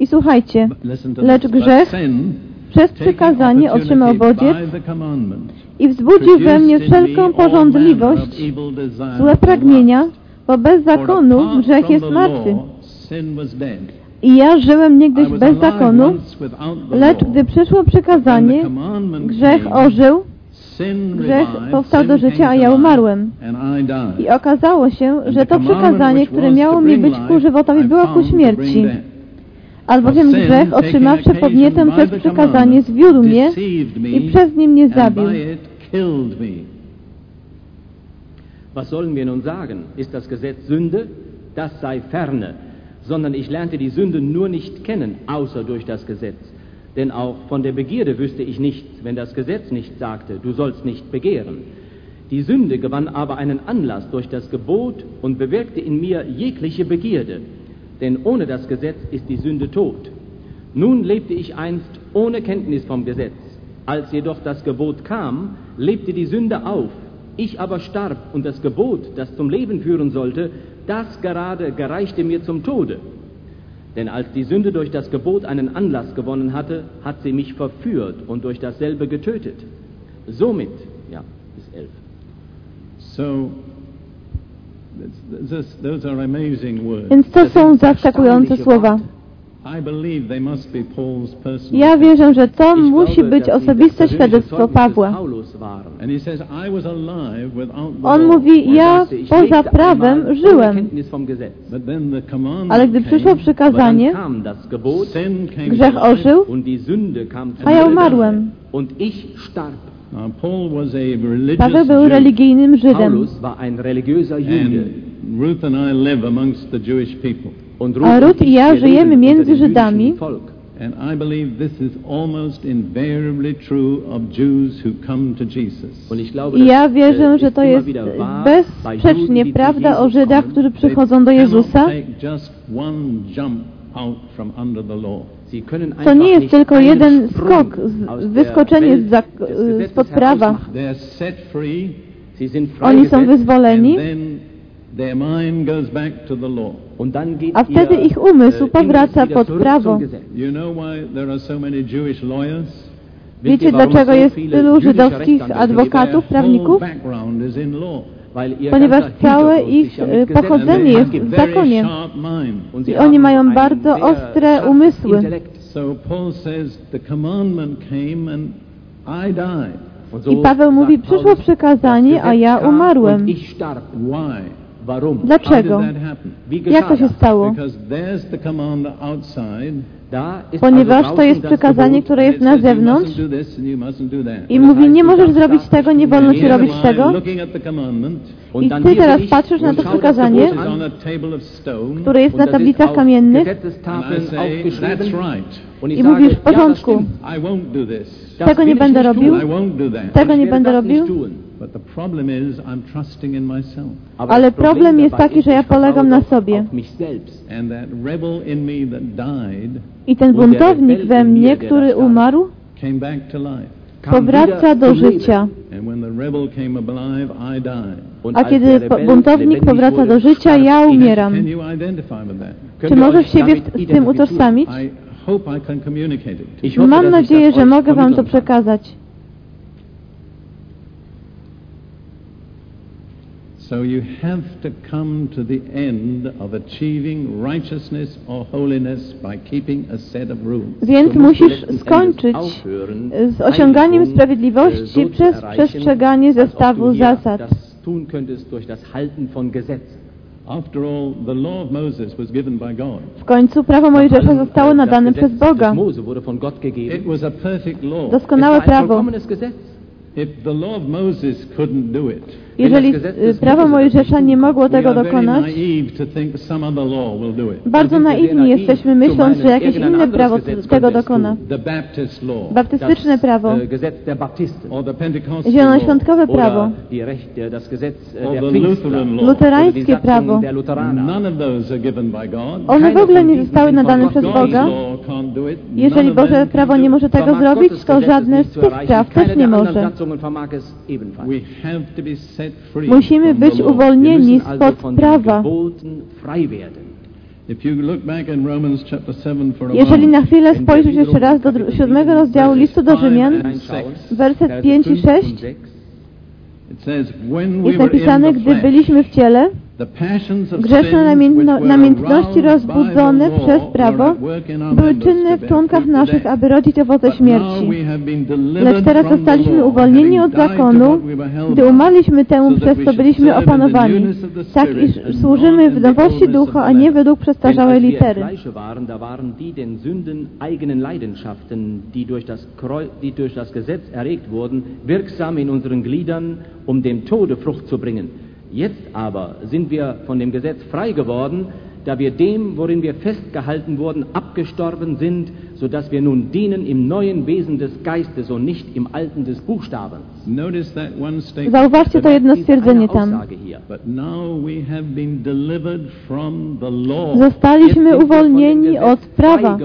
I słuchajcie, lecz grzech przez przykazanie otrzymał bodziec i wzbudził we mnie wszelką porządliwość, złe pragnienia, bo bez zakonu grzech jest martwy. I ja żyłem niegdyś bez zakonu, lecz gdy przyszło przykazanie, grzech ożył, grzech powstał do życia, a ja umarłem. I okazało się, że to przykazanie, które miało mi być ku żywotowi, było ku śmierci. Albowiem grzech, otrzymawszy podnietem przez przykazanie, zwiódł mnie i przez nim mnie zabił. Was sollen wir nun sagen? Ist das Gesetz Sünde? Das sei ferne. Sondern ich lernte die Sünde nur nicht kennen, außer durch das Gesetz. Denn auch von der Begierde wüsste ich nichts, wenn das Gesetz nicht sagte, du sollst nicht begehren. Die Sünde gewann aber einen Anlass durch das Gebot und bewirkte in mir jegliche Begierde. Denn ohne das Gesetz ist die Sünde tot. Nun lebte ich einst ohne Kenntnis vom Gesetz. Als jedoch das Gebot kam, lebte die Sünde auf ich aber starb und das Gebot, das zum Leben führen sollte, das gerade gereichte mir zum Tode. Denn als die Sünde durch das Gebot einen Anlass gewonnen hatte, hat sie mich verführt und durch dasselbe getötet. Somit, ja, bis elf. So, this, those are amazing words. Więc to są zaskakujące słowa. Ja wierzę, że to musi być osobiste świadectwo Pawła. On mówi, ja poza prawem żyłem. Ale gdy przyszło przykazanie, grzech ożył, a ja umarłem. Paweł był religijnym Żydem. Ruth and I live amongst the Jewish people. A Rut i ja żyjemy między Żydami. And I believe this is almost invariably true of Jews who come to Jesus. I ja wierzę, że to jest bezsprzecznie prawda o Żydach, którzy przychodzą do Jezusa. To nie jest tylko jeden skok, wyskoczenie spod prawa. Oni są wyzwoleni, a wtedy ich umysł powraca pod prawo. Wiecie, dlaczego jest tylu żydowskich adwokatów, prawników? Ponieważ całe ich e, pochodzenie jest w zakonie. I oni mają bardzo ostre umysły. I Paweł mówi, przyszło przykazanie, a ja umarłem. Dlaczego? Jak to się stało? Ponieważ to jest przykazanie, które jest na zewnątrz i mówi, nie możesz zrobić tego, nie wolno ci robić tego. I ty teraz patrzysz na to przykazanie, które jest na tablicach kamiennych i mówisz, w porządku, tego nie będę robił, tego nie będę robił, ale problem jest taki, że ja polegam na sobie. I ten buntownik we mnie, który umarł, powraca do życia. A kiedy buntownik powraca do życia, ja umieram. Czy możesz siebie z tym utożsamić? Mam nadzieję, że mogę Wam to przekazać. So you have to come to the end of achieving righteousness or holiness by keeping a set of rules. Więc musisz skończyć z osiąganiem sprawiedliwości przez przestrzeganie zestawu zasad. tun könntest durch das Halten von Gesetzen. After all, the law of Moses was given by God. W końcu prawo Mojżesza zostało nadane przez Boga. It was a perfect law. Doskonałe prawo. If the law of Moses couldn't do it, jeżeli prawo Mojżesza nie mogło tego dokonać, bardzo naiwni jesteśmy myśląc, że jakieś inne prawo tego dokona. Baptystyczne prawo, zielonoświątkowe prawo, luterańskie prawo. One w ogóle nie zostały nadane przez Boga. Jeżeli Boże prawo nie może tego zrobić, to żadne z tych praw też nie może. Musimy być uwolnieni spod prawa. Jeżeli na chwilę spojrzysz jeszcze raz do siódmego rozdziału listu do Rzymian, werset 5 i 6, jest napisane, gdy byliśmy w ciele, Grzeszne namiętności rozbudzone przez prawo były czynne w członkach naszych, aby rodzić owoce śmierci. Lecz teraz zostaliśmy uwolnieni od zakonu, gdy umarliśmy temu, przez co byliśmy opanowani, tak iż służymy w nowości ducha, a nie według przestarzałej litery. die durch das Gesetz erregt wurden, wirksam in unseren Gliedern, um dem Tode Frucht zu bringen. Jetzt aber sind wir von dem Gesetz frei geworden, da wir dem, worin wir festgehalten wurden, abgestorben sind, so dass wir nun dienen im neuen Wesen des Geistes und nicht im alten des Buchstabens. Zauważcie to jedno stwierdzenie tam. Zostaliśmy uwolnieni od prawa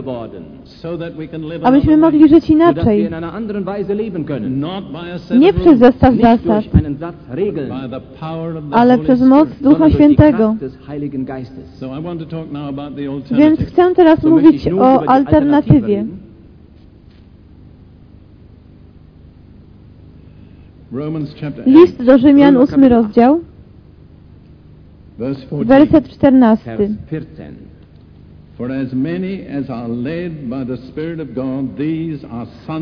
abyśmy mogli żyć inaczej. Nie przez zestaw zasad, ale przez moc Ducha Świętego. Więc chcę teraz mówić o alternatywie. List do Rzymian, ósmy rozdział, werset czternasty.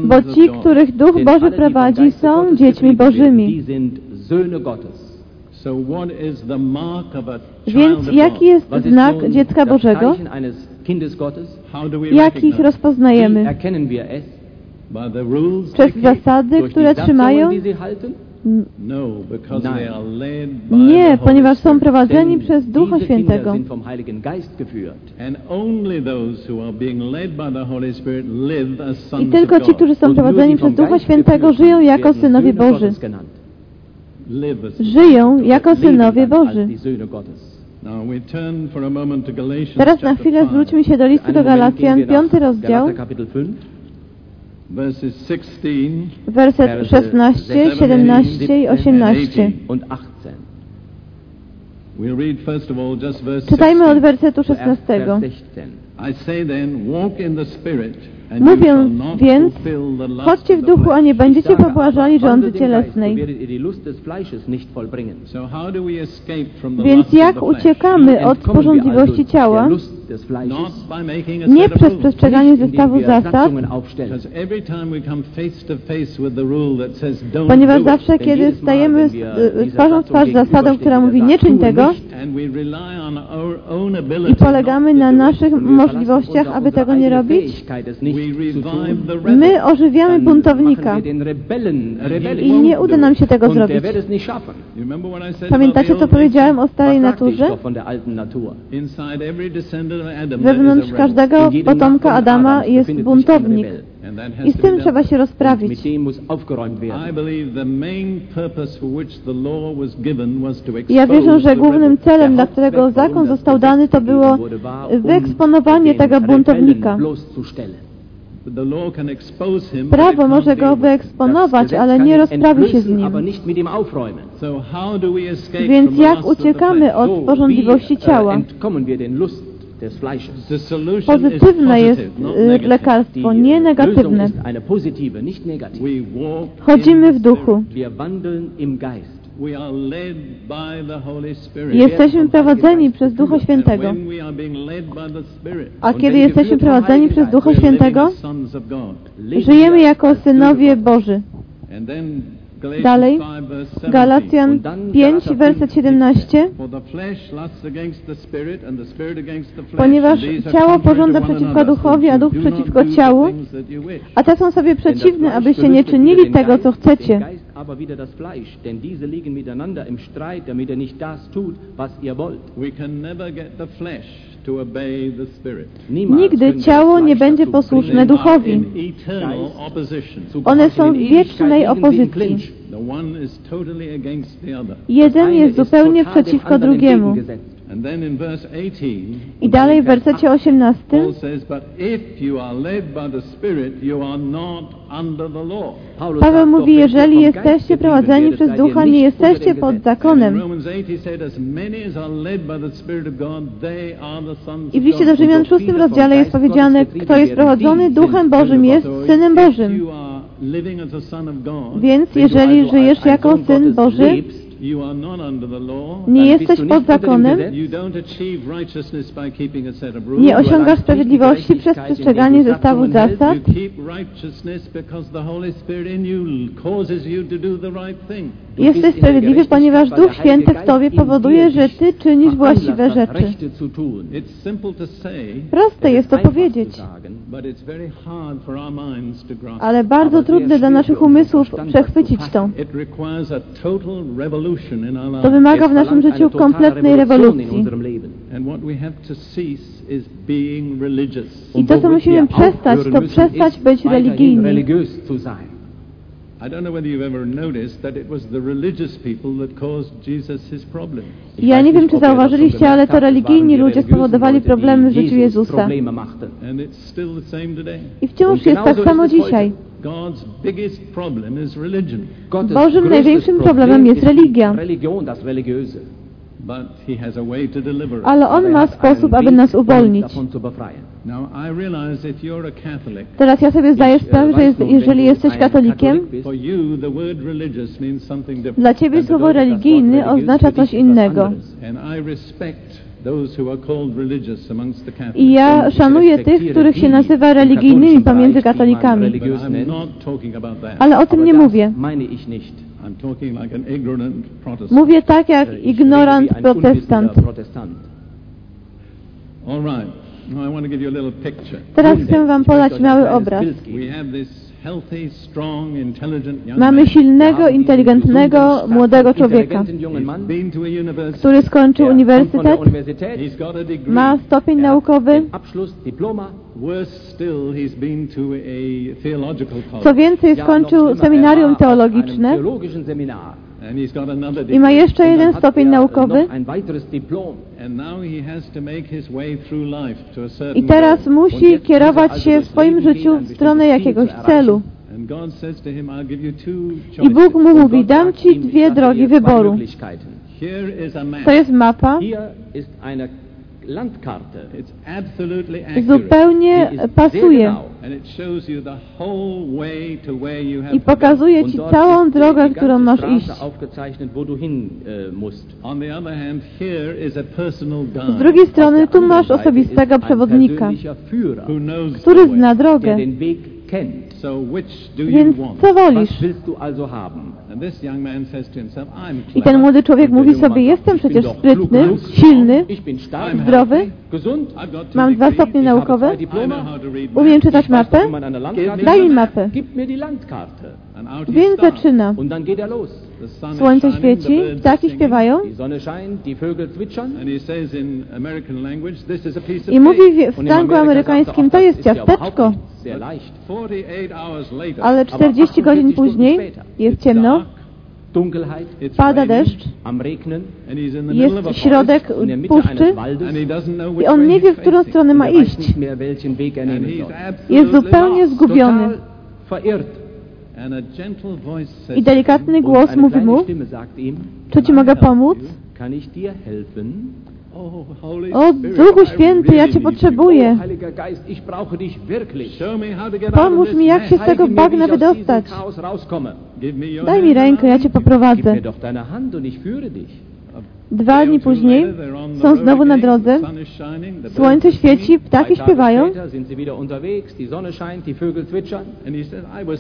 Bo ci, których Duch Boży prowadzi, są dziećmi Bożymi. Więc jaki jest znak dziecka Bożego? Jak ich rozpoznajemy? Przez zasady, które trzymają? Nie, ponieważ są prowadzeni przez Ducha Świętego. I tylko ci, którzy są prowadzeni przez Ducha Świętego, żyją jako synowie Boży. Żyją jako synowie Boży. Teraz na chwilę zwróćmy się do listu do Galacjan, piąty rozdział, werset 16, 17 i 18. Czytajmy od wersetu 16. Mówię więc, chodźcie w duchu, a nie będziecie pobłażali rządy cielesnej. Więc jak uciekamy od porządliwości ciała? Nie przez przestrzeganie zestawu zasad, ponieważ zawsze, kiedy stajemy twarzą w twarz zasadą, która mówi nie czyń tego i polegamy na naszych możliwościach, aby tego nie robić, My ożywiamy buntownika. I nie uda nam się tego zrobić. Pamiętacie, co powiedziałem o starej naturze? Wewnątrz każdego potomka Adama jest buntownik. I z tym trzeba się rozprawić. Ja wierzę, że głównym celem, dla którego zakon został dany, to było wyeksponowanie tego buntownika. Prawo może go wyeksponować, ale nie rozprawi się z nim. Więc jak uciekamy od porządliwości ciała? Pozytywne jest y, lekarstwo, nie negatywne. Chodzimy w duchu. Jesteśmy prowadzeni przez Ducha Świętego. A kiedy jesteśmy prowadzeni przez Ducha Świętego, żyjemy jako synowie Boży. Dalej, Galacjan 5, werset 17. Ponieważ ciało pożąda przeciwko duchowi, a duch przeciwko ciału, a te są sobie przeciwne, abyście nie czynili tego, co chcecie. Nigdy ciało nie będzie posłuszne duchowi. One są w wiecznej opozycji. Jeden jest zupełnie przeciwko drugiemu. I dalej w wersecie 18 Paweł mówi, jeżeli jesteście prowadzeni przez Ducha, nie jesteście pod zakonem. I w liście do Rzymian w szóstym rozdziale jest powiedziane, kto jest prowadzony Duchem Bożym jest Synem Bożym. Więc jeżeli żyjesz jako Syn Boży, nie jesteś pod zakonem. Nie osiągasz sprawiedliwości przez przestrzeganie zestawu zasad. Jesteś sprawiedliwy, ponieważ Duch Święty w Tobie powoduje, że Ty czynisz właściwe rzeczy. Proste jest to powiedzieć, ale bardzo trudne dla naszych umysłów przechwycić to. To wymaga w naszym życiu kompletnej rewolucji. I to, co musimy przestać, to przestać być religijni. Ja nie wiem, czy zauważyliście, ale to religijni ludzie spowodowali problemy w życiu Jezusa. I wciąż jest tak samo dzisiaj. Bożym największym problemem jest religia. Ale On ma sposób, aby nas uwolnić. Teraz ja sobie zdaję sprawę, że jest, jeżeli jesteś katolikiem, dla Ciebie słowo religijny oznacza coś innego. I ja szanuję tych, których się nazywa religijnymi pomiędzy katolikami. Ale o tym nie mówię. Mówię tak jak ignorant protestant. Teraz chcę Wam podać mały obraz. Mamy silnego, inteligentnego, młodego człowieka, który skończył uniwersytet, ma stopień naukowy, co więcej, skończył seminarium teologiczne i ma jeszcze jeden stopień naukowy. I teraz musi kierować się w swoim życiu w stronę jakiegoś celu. I Bóg mu mówi, dam Ci dwie drogi wyboru. To jest mapa zupełnie pasuje. i pokazuje Ci całą drogę, którą masz iść. Z drugiej strony tu masz osobistego przewodnika, który zna drogę. Więc co wolisz? I ten młody człowiek mówi sobie, jestem przecież sprytny, silny, zdrowy, mam dwa stopnie naukowe, umiem czytać mapę, daj mi mapę. Więc zaczyna. Słońce świeci, ptaki śpiewają i mówi w slangu amerykańskim, to jest ciasteczko. Ale 40 godzin później jest ciemno, pada deszcz, jest środek puszczy. i on nie wie, w którą stronę ma iść. Jest zupełnie zgubiony. I delikatny głos mówi mu, czy Ci mogę pomóc? O Duchu Święty, ja Cię potrzebuję. Pomóż mi, jak się z tego bagna wydostać. Daj mi rękę, ja Cię poprowadzę. Dwa dni później są znowu na drodze, słońce świeci, ptaki śpiewają.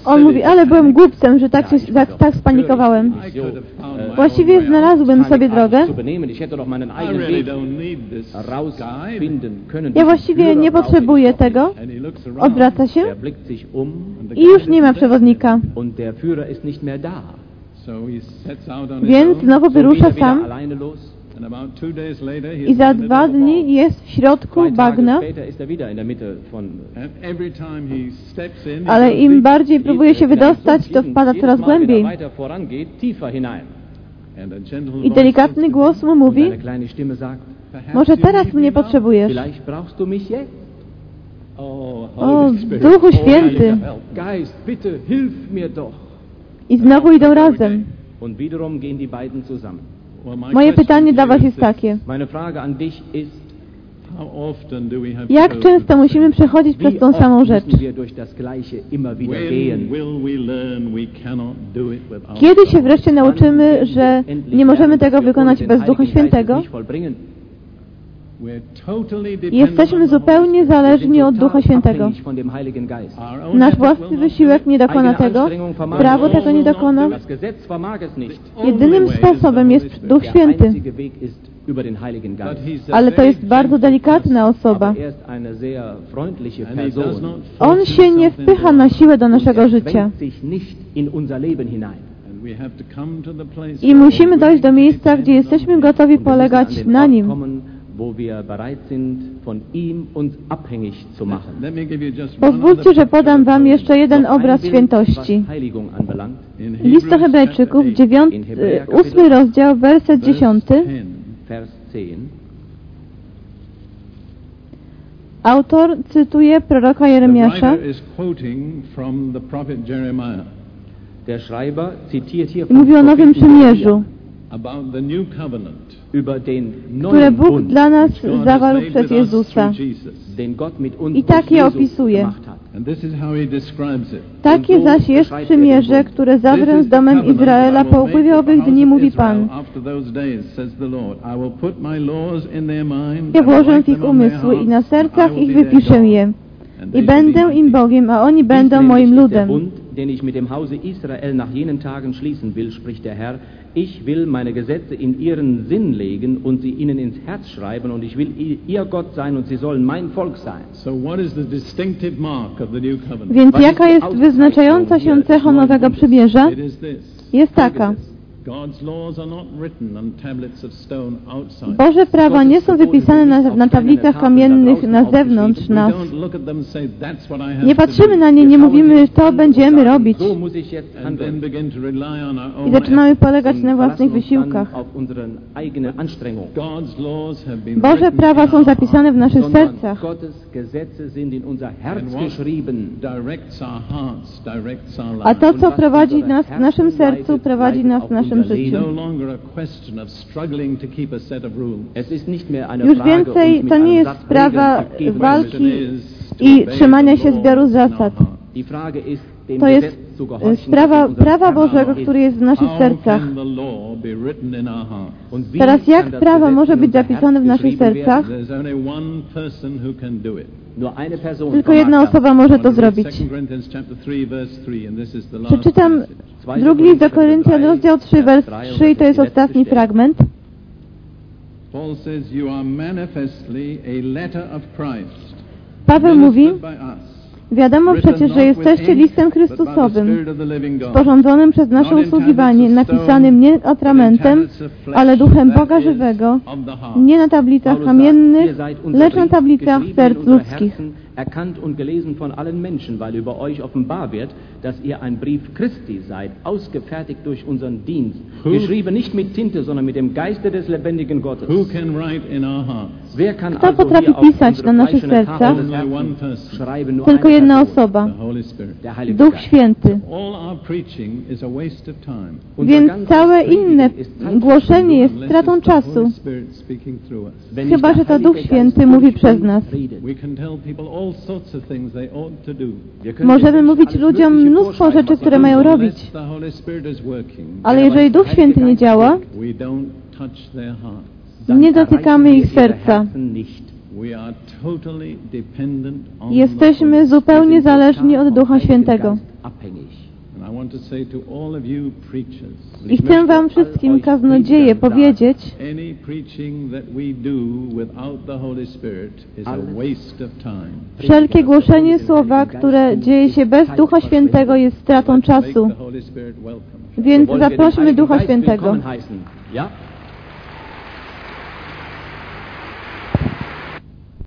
On mówi, ale byłem głupcem, że tak, się, tak, tak spanikowałem. Właściwie znalazłbym sobie drogę. Ja właściwie nie potrzebuję tego. Odwraca się i już nie ma przewodnika. Więc znowu wyrusza sam. I za dwa dni jest w środku bagna, ale im bardziej próbuje się wydostać, to wpada coraz głębiej. I delikatny głos mu mówi, może teraz mnie potrzebujesz. O, Duchu Święty, i znowu idą razem. Moje pytanie dla Was jest takie. Jak często musimy przechodzić przez tą samą rzecz? Kiedy się wreszcie nauczymy, że nie możemy tego wykonać bez Ducha Świętego? Jesteśmy zupełnie zależni od Ducha Świętego. Nasz własny wysiłek nie dokona tego, prawo tego nie dokona. Jedynym sposobem jest Duch Święty. Ale to jest bardzo delikatna osoba. On się nie wpycha na siłę do naszego życia. I musimy dojść do miejsca, gdzie jesteśmy gotowi polegać na Nim wo wir bereit sind, von ihm uns abhängig zu machen. Pozwólcie, że podam Wam jeszcze jeden obraz świętości. List do Hebrajczyków, e, ósmy rozdział, werset dziesiąty. Autor cytuje proroka Jeremiasza. Mówi o Nowym Przymierzu które Bóg dla nas zawarł przez Jezusa. I tak je opisuje. Takie zaś jest przymierze, które zawrę z domem Izraela po upływie owych dni, mówi Pan. Ja włożę w ich umysły i na sercach ich wypiszę je. I będę im Bogiem, a oni będą moim ludem. Den ich mit dem Hause Israel nach jenen Tagen schließen will, spricht der Herr. Ich will meine Gesetze in ihren Sinn legen und sie ihnen ins Herz schreiben und ich will ihr Gott sein und sie sollen mein Volk sein. So what is the distinctive mark of the new covenant? Więc jaka jest wyznaczająca się cecha Nowego Przymierza? It is this. Jest taka. God's laws are not written on tablets of stone outside. Boże prawa nie są wypisane na, na tablicach kamiennych na zewnątrz nas. We don't look at them and say, "That's what I have Nie patrzymy do." na nie, nie mówimy, to będziemy robić. I zaczynamy polegać na własnych wysiłkach. Boże prawa są zapisane w naszych sercach. A to, co prowadzi nas w naszym sercu, prowadzi nas w naszym It's życiu. no longer a question of struggling to keep a set of rules. Es ist nicht mehr eine Już więcej to nie jest sprawa walki i trzymania the się law zbioru zasad. ist, dem To jest e, sprawa prawa Bożego, który jest w naszych sercach. can the law be written in our heart? Und wie Teraz jak prawo może być zapisane w naszych sercach? Tylko jedna osoba może to zrobić. 2 Corinthians chapter 3 verse 3 and this is the last Przeczytam drugi list do Koryntian, rozdział 3, wers 3 i to jest ostatni fragment. Paweł mówi, wiadomo przecież, że jesteście listem Chrystusowym, sporządzonym przez nasze usługiwanie, napisanym nie atramentem, ale duchem Boga żywego, nie na tablicach kamiennych, lecz na tablicach serc ludzkich. Erkannt und gelesen von allen Menschen, weil über euch offenbar wird, dass ihr ein Brief Christi seid, ausgefertigt durch unseren Dienst, geschrieben nicht mit Tinte, sondern mit dem Geiste des lebendigen Gottes. Who can write in our hearts? Kto potrafi pisać na naszych sercach? Tylko jedna osoba, Duch. Święty. Więc całe inne Zeitverschwendung. głoszenie jest stratą czasu, Chyba, że to Duch Święty mówi przez nas. Możemy mówić ludziom mnóstwo rzeczy, które mają robić. Ale jeżeli Duch Święty nie działa, nie dotykamy ich serca. Jesteśmy zupełnie zależni od Ducha Świętego. I chcę Wam wszystkim kaznodzieje powiedzieć, wszelkie głoszenie słowa, które dzieje się bez Ducha Świętego jest stratą czasu. Więc zaprośmy Ducha Świętego.